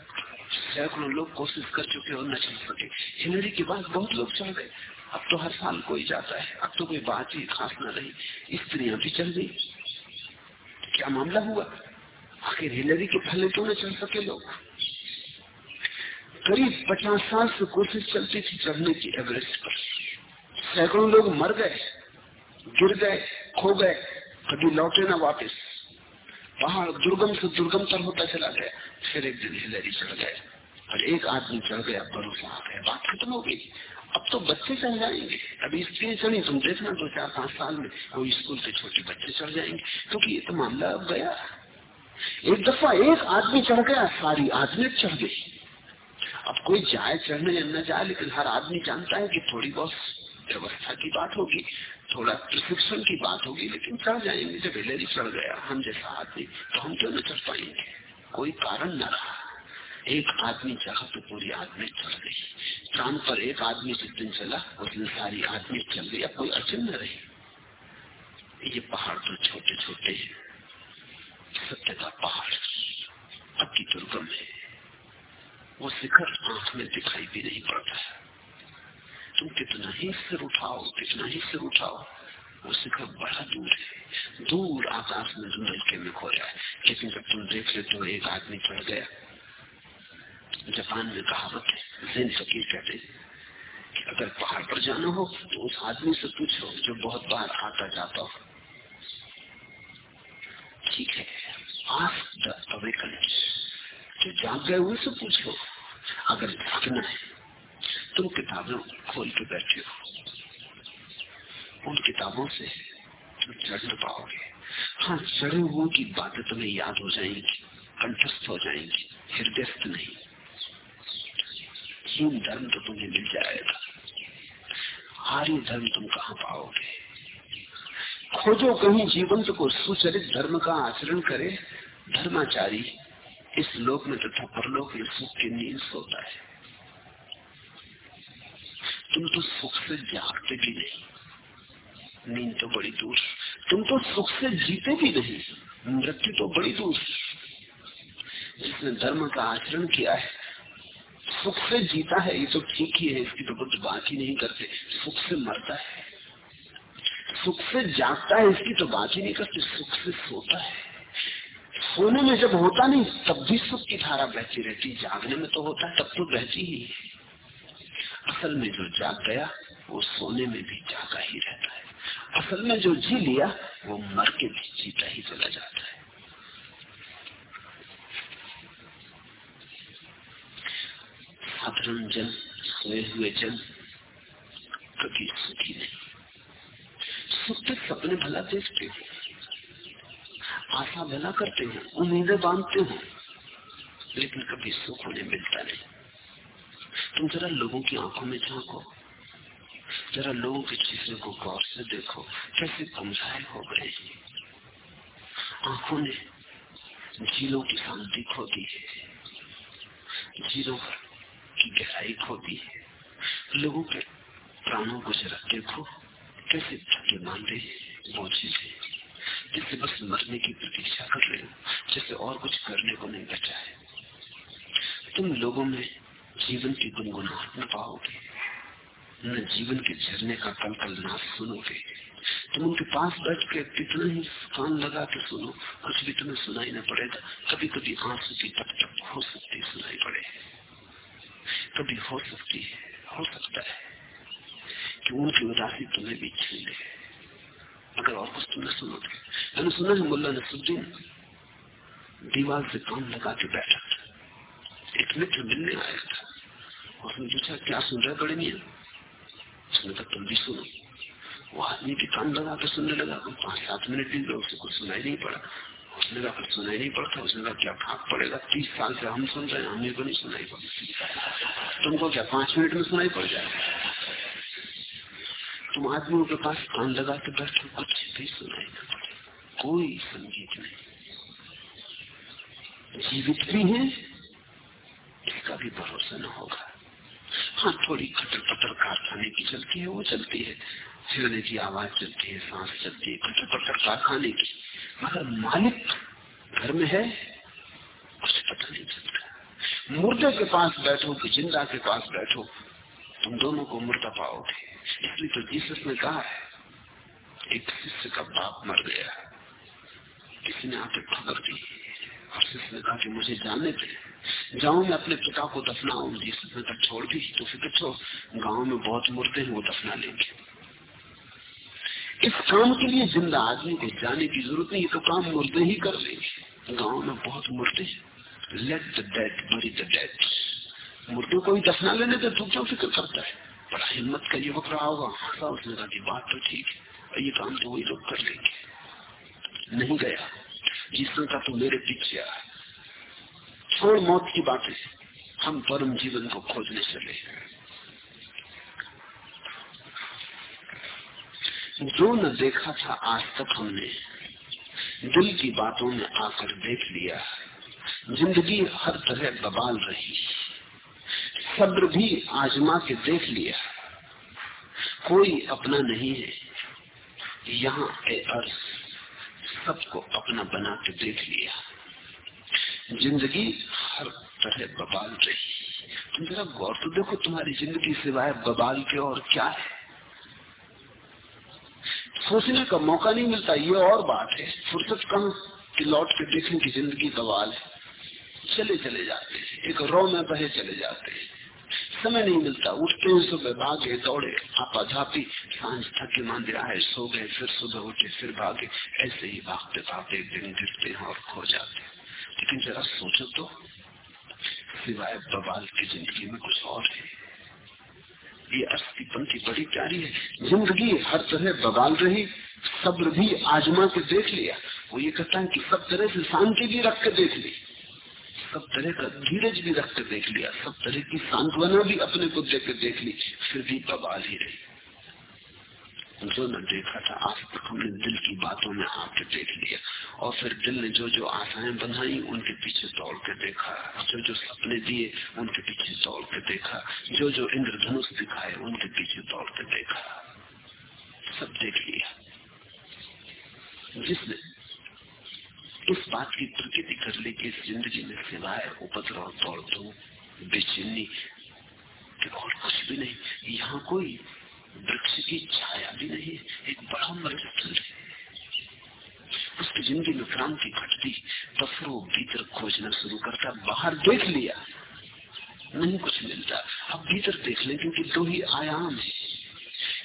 सैकड़ों लोग कोशिश कर चुके और न चल सके। हिलरी के बाद बहुत लोग चल गए अब तो हर साल कोई जाता है। अब तो कोई बात ही खास न रही। स्त्रियाँ भी चल गई क्या मामला हुआ? आखिर हिलरी के फले क्यों न चल सके लोग? करीब पचास साल से कोशिश चलती थी चढ़ने की एवरेस्ट पर। सैकड़ों लोग मर गए, गिर गए, खो गए, कभी लौटे ना वापस। पहाड़ दुर्गम से दुर्गम तर होता चला गया, फिर एक दिन हिलरी चढ़ गए। और एक आदमी चढ़ गया, भरोसा आ गया, बात खत्म हो गई। अब तो बच्चे चढ़ जाएँगे। अभी इसलिए चढ़ी, तुम देखना दो चार पाँच साल में कोई स्कूल के छोटे बच्चे चढ़ जाएँगे, क्योंकि ये तो मामला अब गया। एक दफ़ा एक आदमी चढ़ गया, सारी आदमी चढ़ गई। अब कोई जाए चढ़ने या न जाए, लेकिन हर आदमी जानता है कि थोड़ी बहुत व्यवस्था की बात होगी। थोड़ा प्रशिक्षण की बात होगी, लेकिन चढ़ जाएँगे। जब हिलेरी चढ़ गया, हम जैसा आदमी तो हम क्यों न चढ़ पाएँगे? कोई कारण न रहा। एक आदमी चढ़ा तो पूरी आदमी चढ़ गई। चाँद पर एक आदमी जिस दिन चला, उस दिन सारी आदमी चल गई कोई अड़चन न रही। ये पहाड़ तो छोटे छोटे हैं सत्य का पहाड़ अब की दुर्गम है। वो शिखर आँख में दिखाई भी नहीं पड़ता है। तुम कितना ही सिर उठाओ, कितना ही सिर उठाओ, वो शिखर बड़ा दूर है। दूर आकाश में धुंधलके में खोया है। लेकिन जब तुम देख लेते हो, एक आदमी चढ़ गया। जापान में कहावत है, जैन फकीर कहते कि अगर पहाड़ पर जाना हो तो उस आदमी से पूछो जो बहुत बार आता जाता हो। ठीक है आस्क द जो जाग गए, उनसे पूछो। अगर जागना है तुम किताबें खोल के बैठे हो। उन किताबों से तुम चढ़ पाओगे हाँ चढ़े हुए की बातें तुम्हें याद हो जाएँगी, कंठस्थ हो जाएँगी, हृदयस्थ नहीं। हीन धर्म तो तुम्हें मिल जाएगा। आर्य धर्म तुम कहा पाओगे? खोजो कहीं जीवंत को, सुचरित धर्म का आचरण करे। धर्माचारी इस लोक में तथा परलोक में सुख की नींद सोता है। तुम तो सुख से जागते भी नहीं। नींद तो बड़ी दूर। तुम तो सुख से जीते भी नहीं। मृत्यु तो बड़ी दूर। जिसने धर्म का आचरण किया है, सुख से जीता है, ये तो ठीक ही है, इसकी तो कुछ बात ही नहीं करते। सुख से मरता है। सुख से जागता है, इसकी तो बात ही नहीं करते। सुख से सोता है। सोने में जब होता नहीं, तब भी सुख की धारा बहती रहती। जागने में तो होता है, तब तो बहती ही है। असल में जो जाग गया, वो सोने में भी जागा ही रहता है। असल में जो जी लिया, वो मर के भी जीता ही चला जाता है। साधारण जन सोए हुए जन कभी सुखी नहीं। सुख के सपने भला देखते हो, आशा भला करते हो, उम्मीदें बांधते हो, लेकिन कभी सुख उन्हें मिलता नहीं। तुम जरा लोगों की आँखों में झांको। जरा लोगों के चेहरे को गौर से देखो, कैसे गमसाए हो गए आँखों ने झीलों की शांति खो दी है। झीलों की गहराई खो दी है। लोगों के प्राणों को जरा देखो, कैसे थके मांदे पहुँचे थे जैसे बस मरने की प्रतीक्षा कर रहे हो, जैसे और कुछ करने को नहीं बचा है। तुम लोगों में जीवन की गुनगुनाहट न पाओगे। न जीवन के झरने का कल कल नाश सुनोगे। तुम उनके पास बैठ के कितना ही कान लगा के सुनो, कुछ भी तुम्हें सुनाई न पड़ेगा। कभी कभी आँसू की टप टप हो सकती सुनाई पड़े। कभी हो सकती है, हो सकता है कि उनकी उदासी तुम्हें भी छीन ले। अगर और कुछ तुमने सुनोगे मैंने सुना है मुल्ला नसुद्दीन दीवार से कान लगा के बैठा एक मित्र मिलने आया था उसने पूछा, क्या सुन रहे बड़े मियाँ? उसने कहा, तुम भी सुनो। वो आदमी के कान लगा के सुनने लगा। पाँच, सात मिनट भी उसे कुछ सुनाई नहीं पड़ा। उसने कहा, कुछ सुनाई नहीं पड़ता उसने कहा, क्या भाग पड़ेगा? तीस साल से हम सुन रहे हैं हमें को नहीं सुनाई पड़ती तुमको क्या पाँच मिनट में सुनाई पड़ जाएगा तुम आदमियों के पास कान लगा के बैठो कुछ भी सुनाई ना पड़े। कोई संगीत नहीं। जीवित भी है इसका भी भरोसा न होगा। हाँ थोड़ी खटर पटर कारखाने की चलती है, वो चलती है। हिरने की आवाज़ चलती है, सांस चलती है खटर पटर कारखाने की। मगर मालिक घर में है, उसे पता नहीं चलता। मुर्दे के पास बैठो कि ज़िंदा के पास बैठो, तुम दोनों को मुर्दा पाओगे। इसलिए तो जीसस ने कहा है, एक शिष्य का बाप मर गया। किसी ने आके खबर दी और शिष्य ने कहा कि मुझे जाने थे जाऊँ मैं अपने पिता को दफनाऊं जिस ने छोड़ दी तो फिर छोड़ गाँव में बहुत मुर्दे हैं, वो दफना लेंगे। इस काम के लिए ज़िंदा आदमी को जाने की ज़रूरत नहीं तो काम मुर्दे ही कर लेंगे। गाँव में बहुत मुर्दे let the dead bury the dead मुर्दे को ही दफना लेने तो तू क्यों फ़िक्र करता है? बड़ा हिम्मत का युवक रहा होगा हंसा उसने कहा कि बात तो ठीक है ये काम तो वही लोग कर लेंगे। नहीं गया। जिसने का तू मेरे पीछे आ छोड़ मौत की बातें हम परम जीवन को खोजने चले जो न देखा था आज तक हमने, दिल की बातों में आकर देख लिया। ज़िंदगी हर तरह बबाल रही। सब्र भी आजमा के देख लिया। कोई अपना नहीं है। यहाँ अर्थ सबको अपना बना के देख लिया। ज़िंदगी हर तरह बबाल रही तुम जरा गौर तो देखो तुम्हारी ज़िंदगी सिवाय बबाल के और क्या है। सोचने का मौका नहीं मिलता, ये और बात है। फुर्सत कहा कि लौट के देखने की ज़िंदगी बवाल है। चले चले जाते हैं। एक रो में बहे चले जाते हैं। समय नहीं मिलता। उठते हैं सुबह भागे, दौड़े आपा झापी साँझ थके मांदे आए, सो गए, फिर सुबह उठे, फिर भागे। ऐसे ही भागते भागते दिन गिरते हैं और खो जाते लेकिन जरा सोचो तो सिवाय बवाल की ज़िंदगी में कुछ और है। ये अस्थि पंक्ति बड़ी प्यारी है। ज़िंदगी हर तरह बवाल रही, सब्र भी आजमा के देख लिया। वो ये कहता है कि सब तरह से शांति भी रख के देख ली। सब तरह का धीरज भी रख के देख लिया। सब तरह की सांत्वना भी अपने को देख देख ली। फिर भी बवाल ही रही। जो न देखा था आज तक हमने दिल की बातों में आके देख लिया। और फिर दिल ने जो जो आशाएँ बनाई, उनके पीछे दौड़ के देखा। जो जो सपने दिए, उनके पीछे दौड़ के देखा। जो जो इंद्रधनुष दिखाए, उनके पीछे दौड़ के देखा। सब देख लिया। जिसने इस बात की प्रकृति कर ली कि ज़िंदगी में सिवाय उपद्रव दौड़ दो बेचैनी और कुछ भी नहीं, यहाँ कोई वृक्ष की छाया भी नहीं, एक बड़ा मरुस्थल है उसकी ज़िंदगी में क्रांति घटती तो भीतर खोजना शुरू करता, बाहर देख लिया। नहीं कुछ मिलता। अब भीतर देख ले, क्योंकि दो ही आयाम है।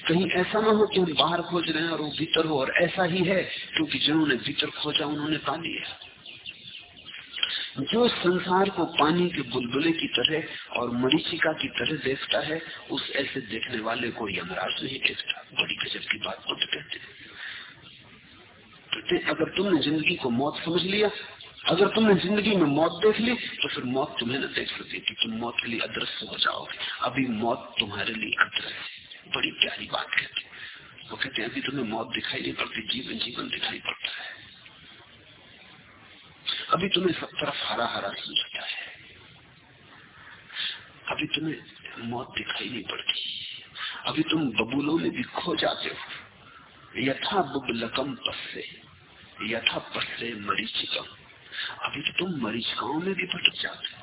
कहीं ऐसा ना हो कि हम बाहर खोज रहे हैं और वो भीतर हो, और ऐसा ही है, क्योंकि जिन्होंने भीतर खोजा, उन्होंने पा लिया। जो संसार को पानी के बुलबुले की तरह और मरीचिका की तरह देखता है, उस ऐसे देखने वाले को यमराज नहीं देखता बड़ी गजब की बात को कहते कहते अगर तुमने ज़िंदगी को मौत समझ लिया, अगर तुमने ज़िंदगी में मौत देख ली तो फिर मौत तुम्हें न देख सकती, कि तुम मौत के लिए अदृश्य हो जाओगे। अभी मौत तुम्हारे लिए अदृश्य बड़ी प्यारी बात कहते वो कहते हैं, अभी तुम्हें मौत दिखाई नहीं पड़ती, जीवन जीवन दिखाई पड़ता है। अभी तुम्हें सब तरफ़ हरा हरा समझता है। अभी तुम्हें मौत दिखाई नहीं पड़ती। अभी तुम बबूलों में भी खो जाते हो। यथा बुबलकम पस्से, यथा पस्से मरीचिकम। अभी तो तुम मरीचिकाओं में भी भटक जाते हो।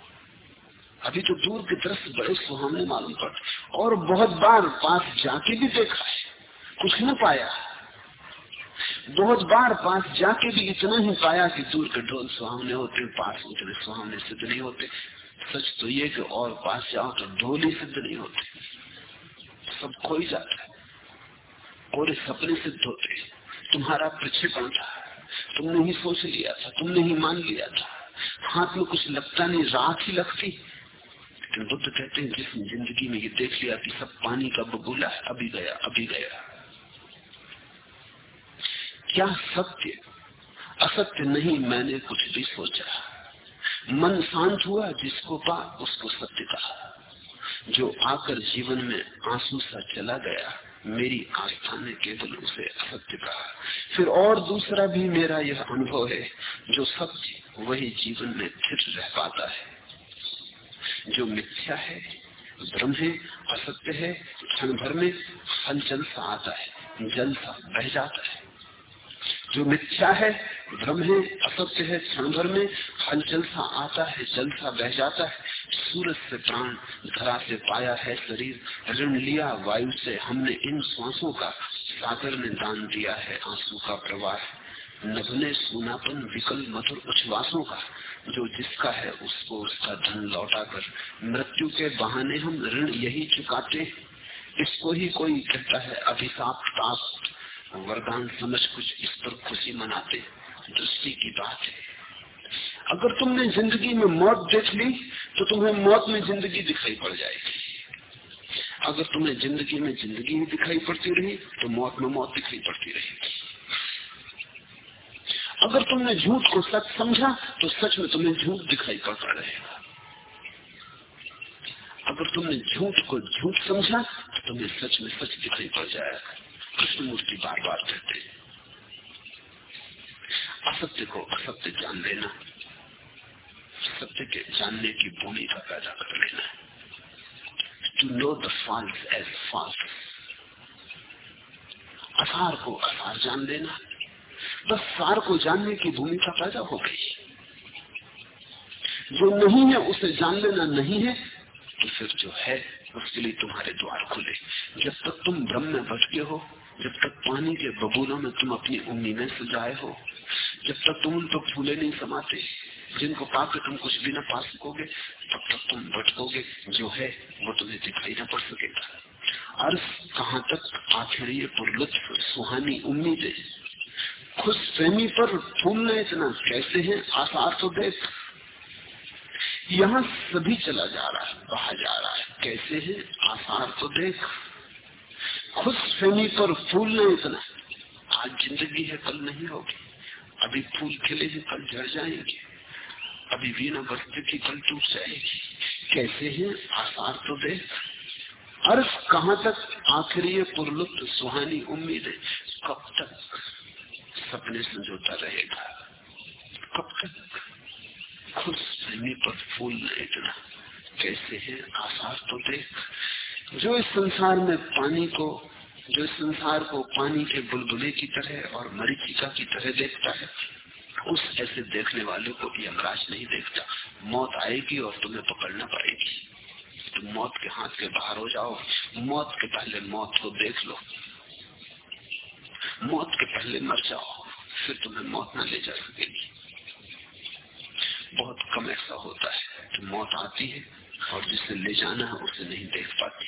अभी तो दूर की तरफ़ बड़े सुहावने मालूम पड़ते और बहुत बार पास जाके भी देखा है। कुछ न पाया बहुत बार पास जाके भी इतना ही पाया कि दूर के ढोल सुहावने होते, पास उतने सुहावने सिद्ध नहीं होते। सच तो ये कि और पास जाओ तो ढोल ही सिद्ध नहीं होते। सब खो ही जाता है। और सपने सिद्ध होते तुम्हारा प्रक्षेपण था तुमने ही सोच लिया था, तुमने ही मान लिया था। हाथ में कुछ लगता नहीं रात ही लगती। लेकिन बुद्ध कहते हैं जिस ज़िंदगी में ये देख लिया कि सब पानी का बबूला है, अभी गया अभी गया। क्या सत्य? असत्य नहीं, मैंने कुछ भी सोचा। मन शांत हुआ, जिसको पा, उसको सत्य कहा। जो आकर जीवन में आँसू सा चला गया, मेरी आस्था ने केवल उसे असत्य कहा। फिर और दूसरा भी मेरा यह अनुभव है, जो सत्य वही जीवन में फिर रह पाता है। जो मिथ्या है, भ्रम है, असत्य है, क्षण भर में हलचल सा आता है, जल सा बह जाता है। जो मिथ्या है, भ्रम है, असत्य है क्षण भर में हलचल सा आता है जल सा बह जाता है। सूरज से प्राण, धरा से पाया है शरीर, ऋण लिया वायु से हमने इन श्वासों का, सागर ने दान दिया है आँसू का प्रवाह। नभने सुनापन, विकल मधुर उच्छ्वासों का, जो जिसका है उसको उसका धन लौटा कर मृत्यु के बहाने हम ऋण यही चुकाते इसको ही कोई कहता है अभिशाप, ताप वरदान समझ कुछ इस पर खुशी मनाते दृष्टि की बात है। अगर तुमने ज़िंदगी में मौत देख ली तो तुम्हें मौत में ज़िंदगी दिखाई पड़ जाएगी। अगर तुम्हें ज़िंदगी में ज़िंदगी ही दिखाई पड़ती रही तो मौत में मौत दिखाई पड़ती रहेगी। अगर तुमने झूठ को सच समझा तो सच में तुम्हें झूठ दिखाई पड़ता रहेगा। अगर तुमने झूठ को झूठ समझा तो तुम्हें सच में सच दिखाई पड़ जाएगा। कृष्ण मूर्ति बार बार कहते हैं। असत्य को असत्य जान लेना, सत्य के जानने की भूमिका पैदा कर लेना to know the false as false असार को असार जान लेना, बस सार को जानने की भूमिका पैदा हो गई। जो नहीं है, उसे जान लेना नहीं है तो फिर जो है, उसके लिए तुम्हारे द्वार खुले। जब तक तुम भ्रम में भटके हो जब तक पानी के बबूलों में तुम अपनी उम्मीदें सजाए हो, जब तक तुम उन पर फूले नहीं समाते, जिनको पाकर तुम कुछ भी ना पा सकोगे, तब तक तुम भटकोगे, जो है, वो तुम्हें दिखाई ना पड़ सकेगा। अर्थ कहाँ तक? आखिर ये सुहानी उम्मीदें। खुश फहमी पर फूलना इतना, कैसे है? आसार तो देख। यहाँ सभी चला जा रहा है बाहर जा रहा है। कैसे है? आसार तो देख। खुश फहमी पर फूलना इतना आज ज़िंदगी है, कल नहीं होगी। अभी फूल खिले हैं, कल झड़ जाएँगे। अभी वीणा बस्ती की कल टूट जाएगी। कैसे है? आसार तो देख। अर्थ कहाँ तक? आखिरी पुरलुप्त सुहानी उम्मीद है। कब तक? सपने समझौता रहेगा। कब तक? खुश रहने पर फूल न इतना। कैसे है? आसार तो देख। जो इस संसार में पानी को, जो इस संसार को पानी के बुलबुले की तरह और मरीचिका की तरह देखता है, उस ऐसे देखने वाले को यमराज नहीं देखता। मौत आएगी और तुम्हें पकड़ना पड़ेगी। तुम तो मौत के हाथ के बाहर हो जाओ। मौत के पहले मौत को देख लो। मौत के पहले मर जाओ। फिर तुम्हें मौत ना ले जा सकेगी। बहुत कम ऐसा होता है। कि मौत आती है और जिसे ले जाना है, उसे नहीं देख पाती।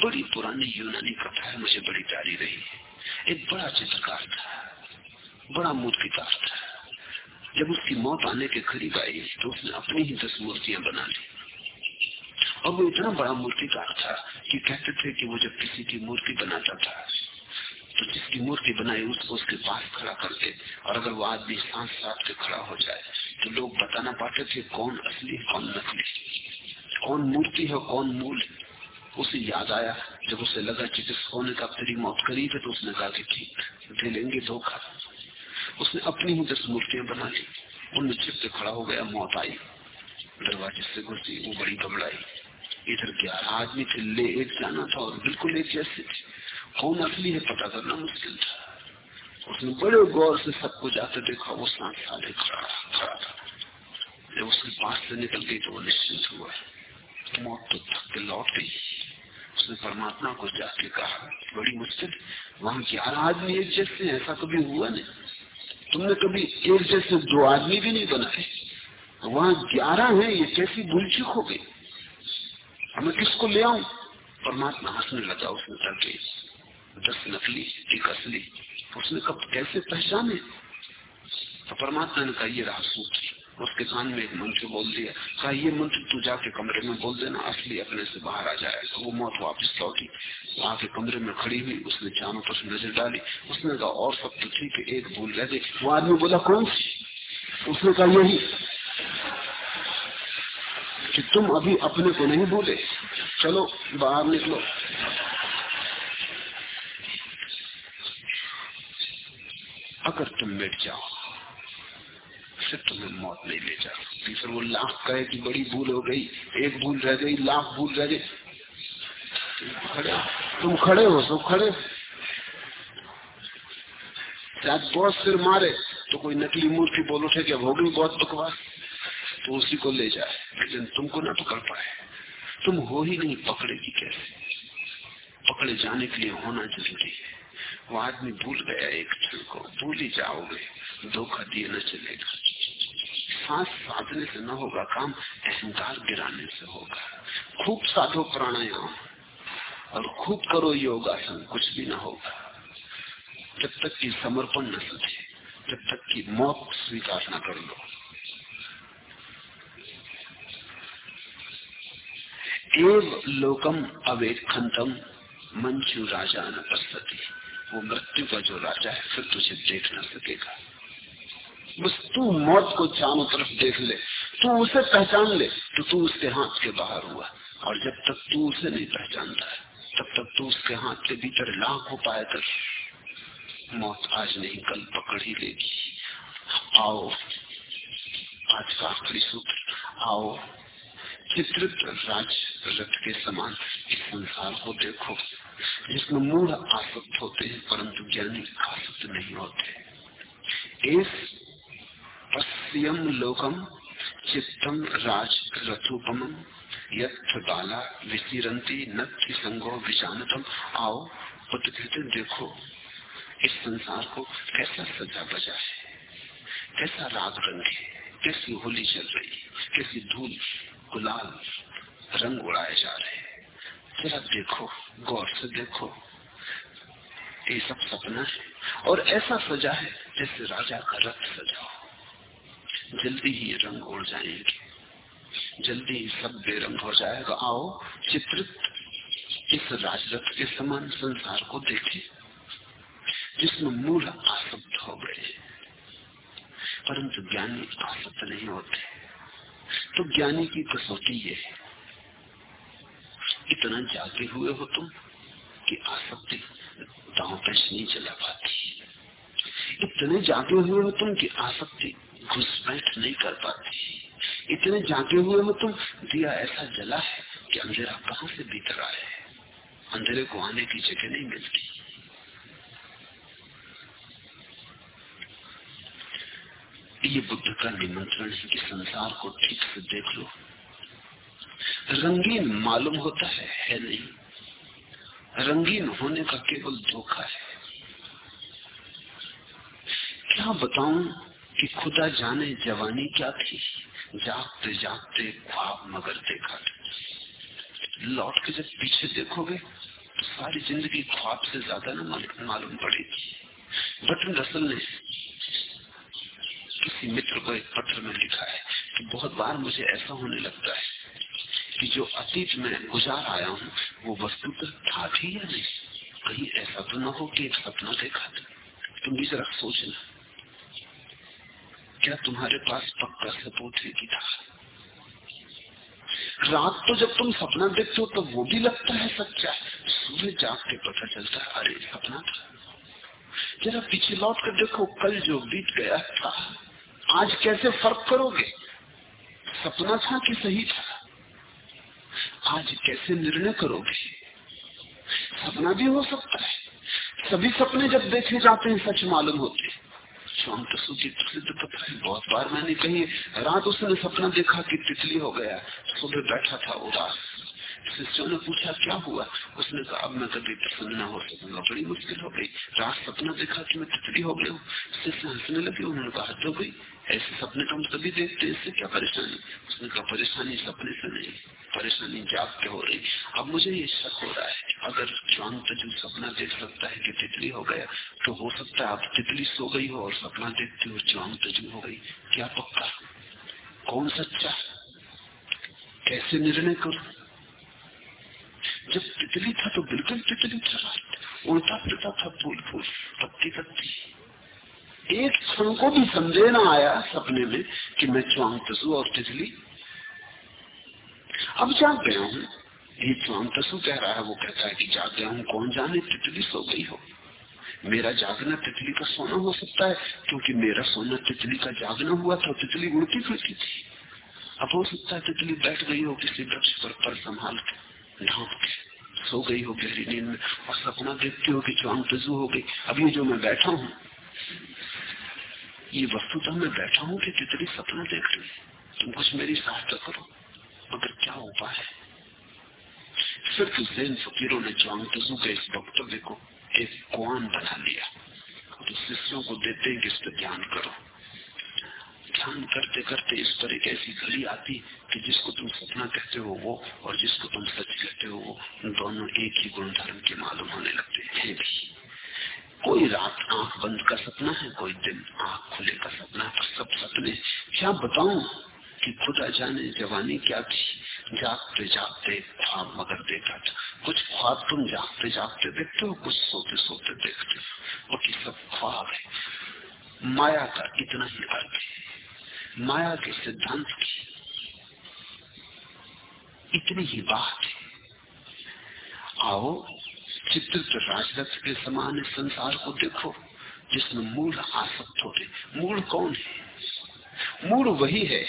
बड़ी पुरानी यूनानी कथा है, मुझे बड़ी प्यारी रही एक बड़ा चित्रकार था, बड़ा मूर्तिकार था। जब उसकी मौत आने के करीब आई तो उसने अपनी ही दस मूर्तियाँ बना ली। और वो इतना बड़ा मूर्तिकार था कि कहते थे कि वो जब किसी की मूर्ति बनाता था तो जिसकी मूर्ति बनाई उसको उसके पास खड़ा कर दे। और अगर वो आदमी सांस साथ के खड़ा हो जाए तो लोग बता ना पाते थे, कौन असली, कौन नकली? कौन मूर्ति है, कौन मूल? उसे याद आया, जब उसे लगा कि जिस होने का तेरी मौत करीब है तो उसने कहा कि ठीक, दे लेंगे धोखा। उसने अपनी ही दस मूर्तियाँ बना ली। उनमें चिपके खड़ा हो गया, मौत आई। दरवाजे से घुसी, वो बड़ी घबराई। इधर ग्यारह आदमी थे, ले एक जाना था और बिल्कुल एक जैसे थे। कौन असली है, पता करना मुश्किल था। उसने बड़े गौर से सबको जाते देखा वो खड़ा जब उसके पास से निकल गई तो वो निश्चिंत हुआ मौत तो थक के लौट गई उसने परमात्मा को जाके कहा बड़ी मुश्किल वहाँ ग्यारह आदमी एक जैसे ऐसा कभी हुआ नहीं तुमने कभी एक जैसे दो आदमी भी नहीं बनाए वहाँ ग्यारह है ये कैसी भूलचूक हो गई हमें किसको ले आऊ परमात्मा हंसने लगा उसने करके दस नकली एक असली उसने कब कैसे पहचाने? तो परमात्मा ने कहा, ये रहा सूत्र उसके कान में एक मंत्र बोल दिया। कहा, ये मंत्र तू जाके कमरे में बोल देना, असली अपने से बाहर आ जाए। तो वो मौत वापस लौटी। वो आके कमरे में खड़ी हुई, उसने चारों पर नज़र डाली। उसने कहा, और सब तो ठीक है, एक भूल रह गई वो आदमी बोला, कौन सी? उसने कहा, यही। कि तुम अभी अपने को नहीं भूले। चलो, बाहर निकलो। अगर तुम मिट जाओ, फिर तुम्हें मौत नहीं ले जा सकती। फिर वो लाख कहे कि बड़ी भूल हो गई, एक भूल रह गई, लाख भूल रह गई। खड़े तुम खड़े हो तो खड़े शायद बहुत सिर मारे तो कोई नकली मूर्ति बोल उठे कि हो गई बहुत बकवास। तो उसी को ले जाए, लेकिन तुमको ना पकड़ पाए। तुम हो ही नहीं पकड़ेगी कैसे? पकड़े जाने के लिए होना ज़रूरी है। वो आदमी भूल गया एक क्षण को, भूल ही जाओगे, धोखा दिए न चलेगा। सांस साधने से न होगा, काम अहंकार गिराने से होगा। खूब साधो प्राणायाम और खूब करो योगासन, कुछ भी ना होगा। जब तक कि समर्पण न सके जब तक कि मौत स्वीकार न कर लो। एव लोकम अवेखंतम मंचू राजा न पश्यति। वो मृत्यु का जो राजा है, फिर तुझे देख न सकेगा बस तू मौत को चारों तरफ़ देख ले, तू उसे पहचान ले तो तू उसके हाथ के बाहर हुआ। और जब तक तू उसे नहीं पहचानता, तब तक तू उसके हाथ के भीतर लाख हो पाए कर मौत आज नहीं, कल पकड़ ही लेगी। आओ, आज का आखिरी सूत्र, आओ, चित्रित राज रथ के समान इस संसार को देखो। जिसमें मूढ़ आसक्त होते हैं, परंतु ज्ञानी आसक्त नहीं होते। इस पश्यम लोकम चित्तम राज रथोपम यथ बाला विसिरंती नथि संगो विचानतम आओ पटकृत देखो, इस संसार को कैसा सजा बजा है? कैसा राग रंग है? कैसी होली चल रही है? कैसी धूल, गुलाल रंग उड़ाए जा रहे जरा देखो, गौर से देखो। ये सब सपना है। और ऐसा सजा है जैसे राजा का रथ सजा जल्दी ही रंग उड़ जाएँगे। जल्दी ही सब बेरंग हो जाएगा। आओ, चित्रित इस राजरथ के समान संसार को देखे, जिसमें मूल आसक्त हो गए परंतु ज्ञानी आसक्त नहीं होते। तो ज्ञानी की कसौटी ये है। इतना जागे हुए हो तुम कि आसक्ति दांव पेश नहीं चला पाती। इतने जागे हुए हो तुम कि आसक्ति घुसपैठ नहीं कर पाती। इतने जागे हुए हो तुम, दिया ऐसा जला है कि अंधेरा कहाँ से भीतर आए अंधेरे को आने की जगह नहीं मिलती। ये बुद्ध का निमंत्रण है कि संसार को ठीक से देख लो। रंगीन मालूम होता है है नहीं। रंगीन होने का केवल धोखा है। क्या बताऊँ कि खुदा जाने जवानी क्या थी? जागते जागते ख्वाब मगर देखा लौट के जब पीछे देखोगे तो सारी ज़िंदगी ख्वाब से ज़्यादा न मालूम पड़ेगी बटन रसल ने किसी मित्र को एक पत्र में लिखा है कि बहुत बार मुझे ऐसा होने लगता है। कि जो अतीत में गुजार आया हूँ, वो वस्तु तो था भी या नहीं? कहीं ऐसा तो ना हो कि एक सपना देखा था। तुम भी जरा सोचना। क्या तुम्हारे पास पक्का सपोर्ट है कि था? रात तो जब तुम सपना देखते हो तो वो भी लगता है सच्चा। सुबह जाग के पता चलता है, अरे, सपना था। जरा पीछे लौट कर देखो, कल जो बीत गया था, आज कैसे फ़र्क करोगे? सपना था कि सही था? आज कैसे निर्णय करोगे, सपना भी हो सकता है। सभी सपने जब देखे जाते हैं, सच मालूम होते हैं। शाम तो सूची प्रसिद्ध पत्र है। बहुत बार मैंने कही रात उसने सपना देखा कि तितली हो गया सुबह बैठा था उदास। शिष्यों ने पूछा, क्या हुआ? उसने कहा, अब मैं कभी प्रसन्न न हो सकूँगा। बड़ी मुश्किल हो गई। रात सपना देखा कि मैं तितली हो गया हूँ। शिष्य हंसने लगे। उन्होंने कहा तो गई। ऐसे सपने तो हम सभी देखते हैं, इससे क्या परेशानी? उसने कहा, परेशानी सपने से नहीं, परेशानी जाग के हो रही। अब मुझे ये शक हो रहा है। अगर शांत जो सपना देख सकता है कि तितली हो गया तो हो सकता है अब तितली सो गई हो और सपना देखते हो चाँद तजु हो गई। क्या पक्का? कौन सच्चा? कैसे निर्णय करूँ? जब तितली था तो बिल्कुल तितली था। उल्टा फिरता था फूल फूल पत्ती पत्ती एक क्षण को भी संदेह ना आया सपने में कि मैं च्वांग तसु और तितली अब जाग गया हूँ। ये च्वांग तसु कह रहा है, वो कहता है कि जाग गया हूँ। कौन जाने तितली सो गई हो? मेरा जागना तितली का सोना हो सकता है, क्योंकि मेरा सोना तितली का जागना हुआ था तितली उड़ती फिरती थी। अब हो सकता है तितली बैठ गई हो किसी वृक्ष पर पर संभाल के। ढांप सो गई हो गहरी नींद में और सपना देखती हो कि च्वांग तजू हो गई ये जो मैं बैठा हूँ, ये वस्तुतः मैं बैठा हूँ कि तितली सपना देख रही तुम कुछ मेरी सहायता करो, मगर क्या उपाय है? सिर्फ़ जैन फकीरों ने चांग तजू के इस वक्तव्य को एक कुआन बना लिया। तो शिष्यों को देते हैं कि इस पर ध्यान करो। ध्यान करते करते इस पर एक ऐसी घड़ी आती कि जिसको तुम सपना कहते हो वो और जिसको तुम सच कहते हो वो दोनों एक ही गुणधर्म के मालूम होने लगते हैं। भी। कोई रात आँख बंद का सपना है, कोई दिन आँख खुले का सपना है। सब सपने, क्या बताऊँ कि खुदा जाने जवानी क्या थी? जागते जागते ख्वाब मगर देखा था। कुछ ख्वाब तुम जागते जागते देखते हो, कुछ सोते सोते देखते हो। और सब ख्वाब है। माया का इतना ही अर्थ है। माया के सिद्धांत की इतनी ही बात है। आओ, चित्रित राजरथ के समान इस संसार को देखो, जिसमें मूल आसक्त होते। मूल कौन है? मूल वही है,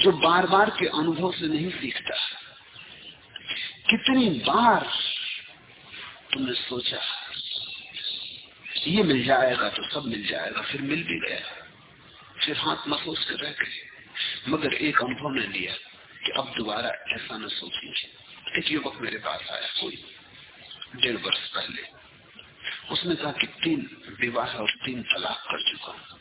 जो बार बार के अनुभव से नहीं सीखता। कितनी बार तुमने सोचा, ये मिल जाएगा तो सब मिल जाएगा, फिर मिल भी गया। फिर हाथ महसूस कर रह गए मगर एक अनुभव ने लिया कि अब दोबारा ऐसा न सोचेंगे एक युवक मेरे पास आया, कोई डेढ़ वर्ष पहले। उसने कहा कि तीन विवाह और तीन तलाक कर चुका हूँ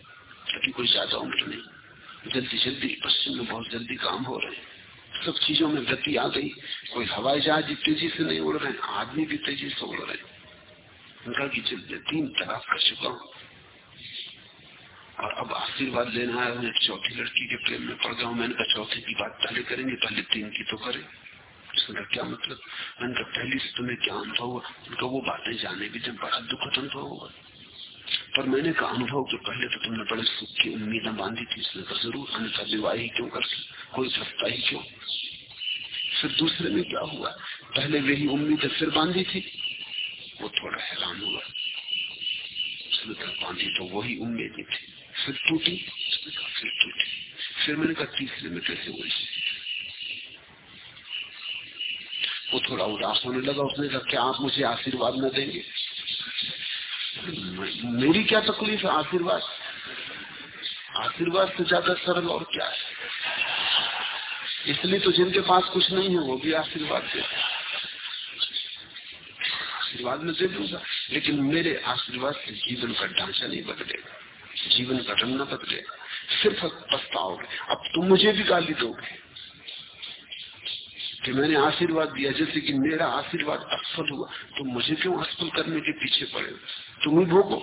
ताकि कोई ज़्यादा उम्र नहीं। जल्दी जल्दी, पश्चिम में बहुत जल्दी काम हो रहे हैं। सब चीज़ों में गति आ गई। कोई हवाई जहाज़ तेज़ी से नहीं उड़ रहे आदमी भी तेज़ी से उड़ रहे हैं। उनका कि जब तीन तलाक कर चुका हूँ और अब आशीर्वाद लेना है उन्हें चौथी लड़की के प्रेम में पड़ गया हूँ मैंने कहा, चौथी की बात पहले करेंगे, पहले तीन की तो करें। उसका क्या मतलब? मैंने कहा, पहली से तुम्हें क्या अनुभव हुआ? उनका वो बातें जाने भी जब बड़ा दुखद अनुभव होगा। पर मैंने कहा, अनुभव के पहले तो तुमने बड़े सुख की उम्मीदें बांधी थी, इसलिए तो ज़रूर अन्यथा विवाह ही क्यों कर कोई सस्ता ही क्यों? फिर दूसरे में क्या हुआ? पहले वही उम्मीदें फिर बांधी थी। वो थोड़ा हैरान हुआ। उसने कहा, बांधी तो वही उम्मीदें थी। फिर टूटी उसने कहा फिर टूटी। फिर मैंने कहा, तीसरे में कैसे हुई? वो थोड़ा उदास होने लगा, उसने कहा, क्या आप मुझे आशीर्वाद न देंगे? मेरी क्या तकलीफ़ है आशीर्वाद? आशीर्वाद से ज़्यादा सरल और क्या है? इसलिए तो जिनके पास कुछ नहीं है, वो भी आशीर्वाद दे आशीर्वाद में दे दूँगा, लेकिन मेरे आशीर्वाद से जीवन का ढांचा नहीं बदलेगा। जीवन का रंग न बदलेगा सिर्फ़ पछताओगे अब तुम मुझे भी गाली दोगे। कि मैंने आशीर्वाद दिया, जैसे कि मेरा आशीर्वाद असफल हुआ तो मुझे क्यों असफल करने के पीछे पड़े तुम ही भोगो।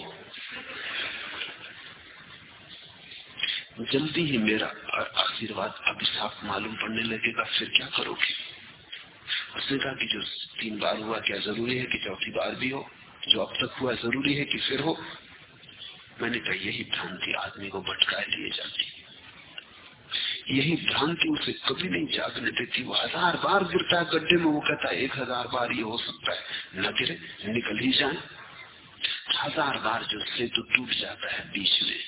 जल्दी ही मेरा आशीर्वाद अभिशाप मालूम पड़ने लगेगा, फिर क्या करोगे? उसने कहा कि जो तीन बार हुआ, क्या ज़रूरी है कि चौथी बार भी हो? जो अब तक हुआ, ज़रूरी है कि फिर हो? मैंने कहा, यही भ्रांति आदमी को भटकाए लिए जाती है। यही भ्रांति उसे कभी नहीं जागने देती। वो हज़ार बार गिरता है गड्ढे में, वो कहता है, एक हज़ार बार ये हो सकता है, न गिरे, निकल ही जाए। हज़ार बार जो सेतु तो टूट जाता है बीच में,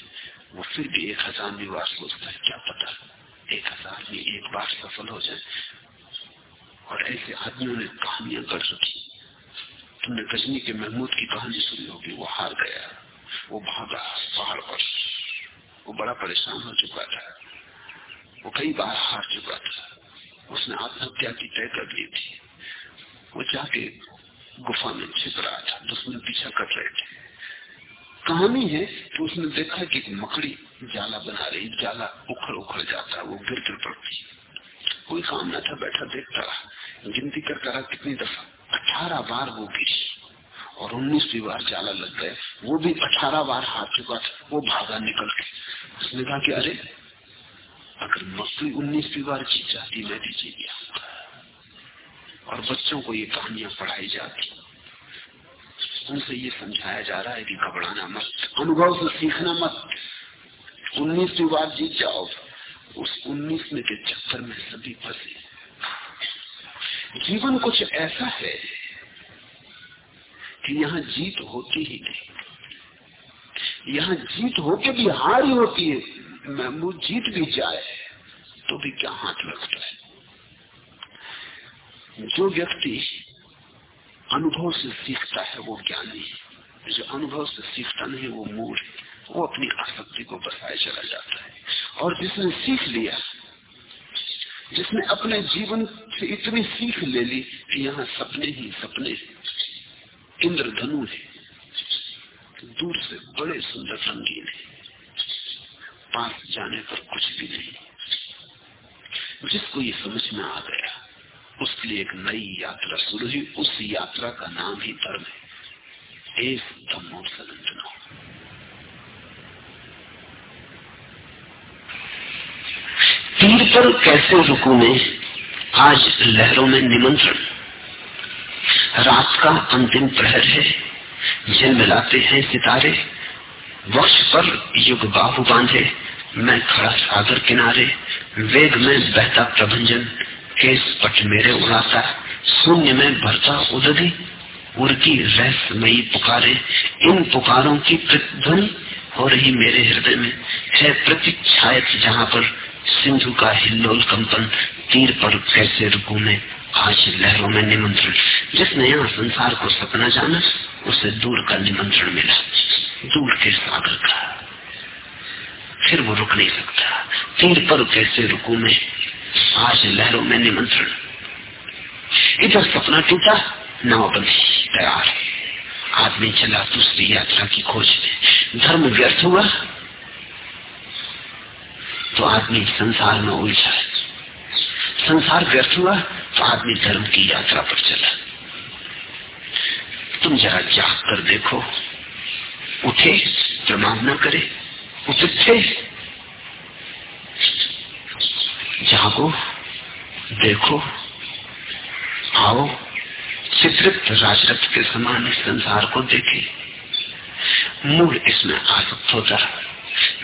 वो फिर भी एक हज़ार भी बार सोचता है। क्या पता एक हज़ार में एक बार सफल हो जाए। और ऐसे आदमियों ने कहानियाँ कर रखी। तुमने गजनी के महमूद की कहानी सुनी होगी, वो हार गया। वो भागा पहाड़ पर वो बड़ा परेशान हो चुका था। वो कई बार हार चुका था। उसने आत्महत्या की तय कर ली थी। वो जाके गुफा में छिप रहा था। दुश्मन पीछा कर रहे थे। कहानी है तो उसने देखा कि मकड़ी जाला बना रही जाला उखड़ उखड़ जाता, वो गिर गिर पड़ती। कोई काम न था, बैठा देखता रहा। गिनती करता रहा कितनी दफ़ा। अठारह बार वो गिरी। और उन्नीसवीं बार जाला लग गए। वो भी अठारह बार हार चुका था, वो भागा निकल के। उसने कहा कि अरे, अगर मकड़ी उन्नीसवीं बार जीत जाती, मैं भी जीत गया। और बच्चों को ये कहानियाँ पढ़ाई जाती। उनसे ये समझाया जा रहा है कि घबराना मत, अनुभव से सीखना मत। उन्नीसवीं बार जीत जाओ। उस उन्नीसवें के चक्कर में सभी फंसे। जीवन कुछ ऐसा है कि यहाँ जीत होती ही नहीं। यहाँ जीत होके भी हार ही होती है, महमूद जीत भी जाए तो भी क्या हाथ लगता है? जो व्यक्ति अनुभव से सीखता है, वो ज्ञानी है। जो अनुभव से सीखता नहीं, वो मूल है। वो अपनी आसक्ति को बसाए चला जाता है। और जिसने सीख लिया, जिसने अपने जीवन से इतनी सीख ले ली कि यहाँ सपने ही सपने इंद्रधनु है दूर से बड़े सुंदर रंगीन है। पास जाने पर कुछ भी नहीं। जिसको ये समझ में आ गया, उसके लिए एक नई यात्रा शुरू हुई। उस यात्रा का नाम ही धर्म है। एक धम्मो सदंतनो तीर पर कैसे रुकू में? आज लहरों में निमंत्रण। रात का अंतिम प्रहर है। जिन मिलाते हैं सितारे। वक्ष पर युग बाहु बांधे मैं खड़ा सागर किनारे। वेग में बहता प्रभंजन। केस पट मेरे उड़ाता। शून्य में भरता उदधि। उड़की रहस्यमयी पुकारे। इन पुकारों की प्रतिध्वनि हो रही मेरे हृदय में। है प्रतीक्षायत जहाँ पर सिंधु का हिल्लोल कंपन। तीर पर कैसे रुकू में। आज लहरों में निमंत्रण। जिसने यहाँ संसार को सपना जाना, उसे दूर का निमंत्रण मिला। दूर के सागर का। फिर वो रुक नहीं सकता। तीर पर कैसे रुकू में? आज लहरों में निमंत्रण। इधर सपना टूटा, नाव बंदी, तैयार आदमी चला दूसरी यात्रा की खोज में। धर्म व्यर्थ हुआ। तो आदमी संसार में उलझा संसार व्यर्थ हुआ आदमी धर्म की यात्रा पर चला। तुम जरा जाग कर देखो। उठे प्रमाण न करे उचित थे जागो, देखो, आओ। चित्रित राजरथ के समान संसार को देखे। मूल इसमें आसक्त होता,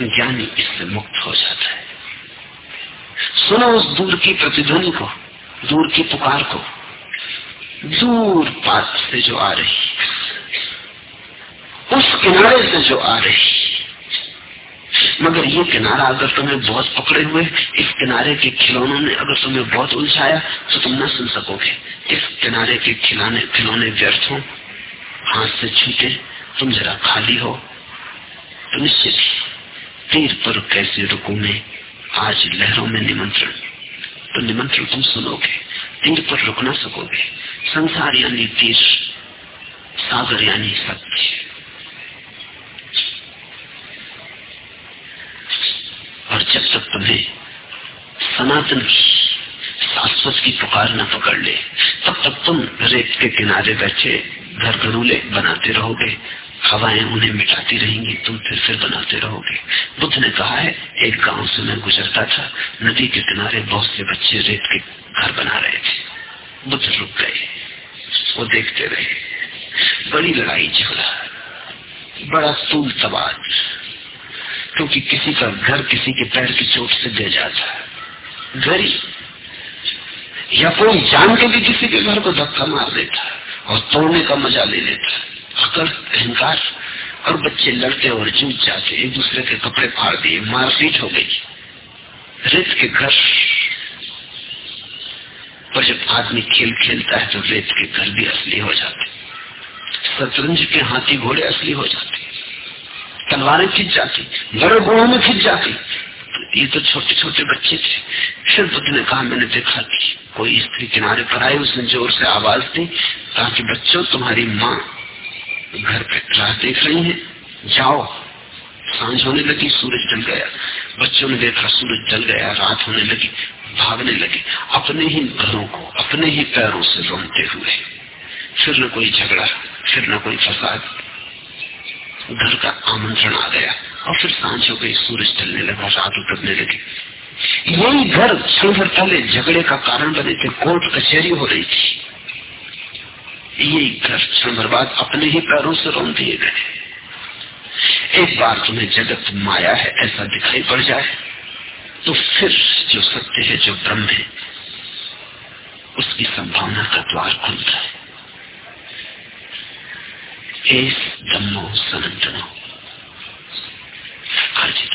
ज्ञानी इससे मुक्त हो जाता है। सुनो उस दूर की प्रतिध्वनि को। दूर की पुकार को, दूर बात से जो आ रही, उस किनारे से जो आ रही। मगर ये किनारा अगर तुम्हें बहुत पकड़े हुए, इस किनारे के खिलौनों ने अगर तुम्हें बहुत उलझाया तो तुम न सुन सकोगे। इस किनारे के खिलाने, खिलौने व्यर्थ हो, हाथ से छूटे, तुम जरा खाली हो तो निश्चित तीर पर कैसे रुकू में, आज लहरों में निमंत्रण। तो निमंत्रण तुम सुनोगे तीर पर रुक ना सकोगे। संसार यानी तीर सागर यानी सत्य। और जब तक तुम्हें सनातन शाश्वत की पुकार न पकड़ ले, तब तक तुम रेत के किनारे बैठे घर घरूले बनाते रहोगे। हवाएँ उन्हें मिटाती रहेंगी, तुम फिर फिर बनाते रहोगे। बुद्ध ने कहा है, एक गाँव से मैं गुजरता था, नदी के किनारे बहुत से बच्चे रेत के घर बना रहे थे। बुद्ध रुक गए वो देखते रहे। बड़ी लड़ाई झगड़ा, बड़ा सूल तबाद, क्योंकि किसी का घर किसी के पैर की चोट से दे जाता। गरी या कोई जान के भी किसी के घर को धक्का मार देता और तोड़ने का मज़ा ले लेता। अकड़ अहंकार और बच्चे लड़ते और जूझ जाते एक दूसरे के कपड़े फाड़ दिए मारपीट हो गई रेत के घर पर जब आदमी खेल खेलता है तो रेत के घर भी असली हो जाते शतरंज के हाथी घोड़े असली हो जाते तलवारें खिंच जाती बड़े गुणों में खिंच जाती तो ये तो छोटे छोटे बच्चे थे फिर बुद्ध ने कहा मैंने देखा कि कोई स्त्री किनारे पर आई उसने ज़ोर से आवाज़ दी ताकि बच्चों तुम्हारी माँ घर पे राह देख रही है। जाओ। साँझ होने लगी, सूरज जल गया। बच्चों ने देखा, सूरज जल गया, रात होने लगी, भागने लगे। अपने ही घरों को, अपने ही पैरों से रोनते हुए। फिर न कोई झगड़ा, फिर न कोई फसाद। घर का आमंत्रण आ गया और फिर साँझ हो गई, सूरज ढलने लगा, रात उतरने लगी। यही घर क्षण भर पहले झगड़े का कारण बने थे, कोर्ट कचहरी हो रही थी। ये ग्रस्त संप्रवाद अपने ही पैरों से रोन दिए गए एक बार तुम्हें जगत माया है, ऐसा दिखाई पड़ जाए तो फिर जो सत्य है, जो ब्रह्म है, उसकी संभावना का द्वार खुलता है। एस धम्मो सनातनो। अर्जित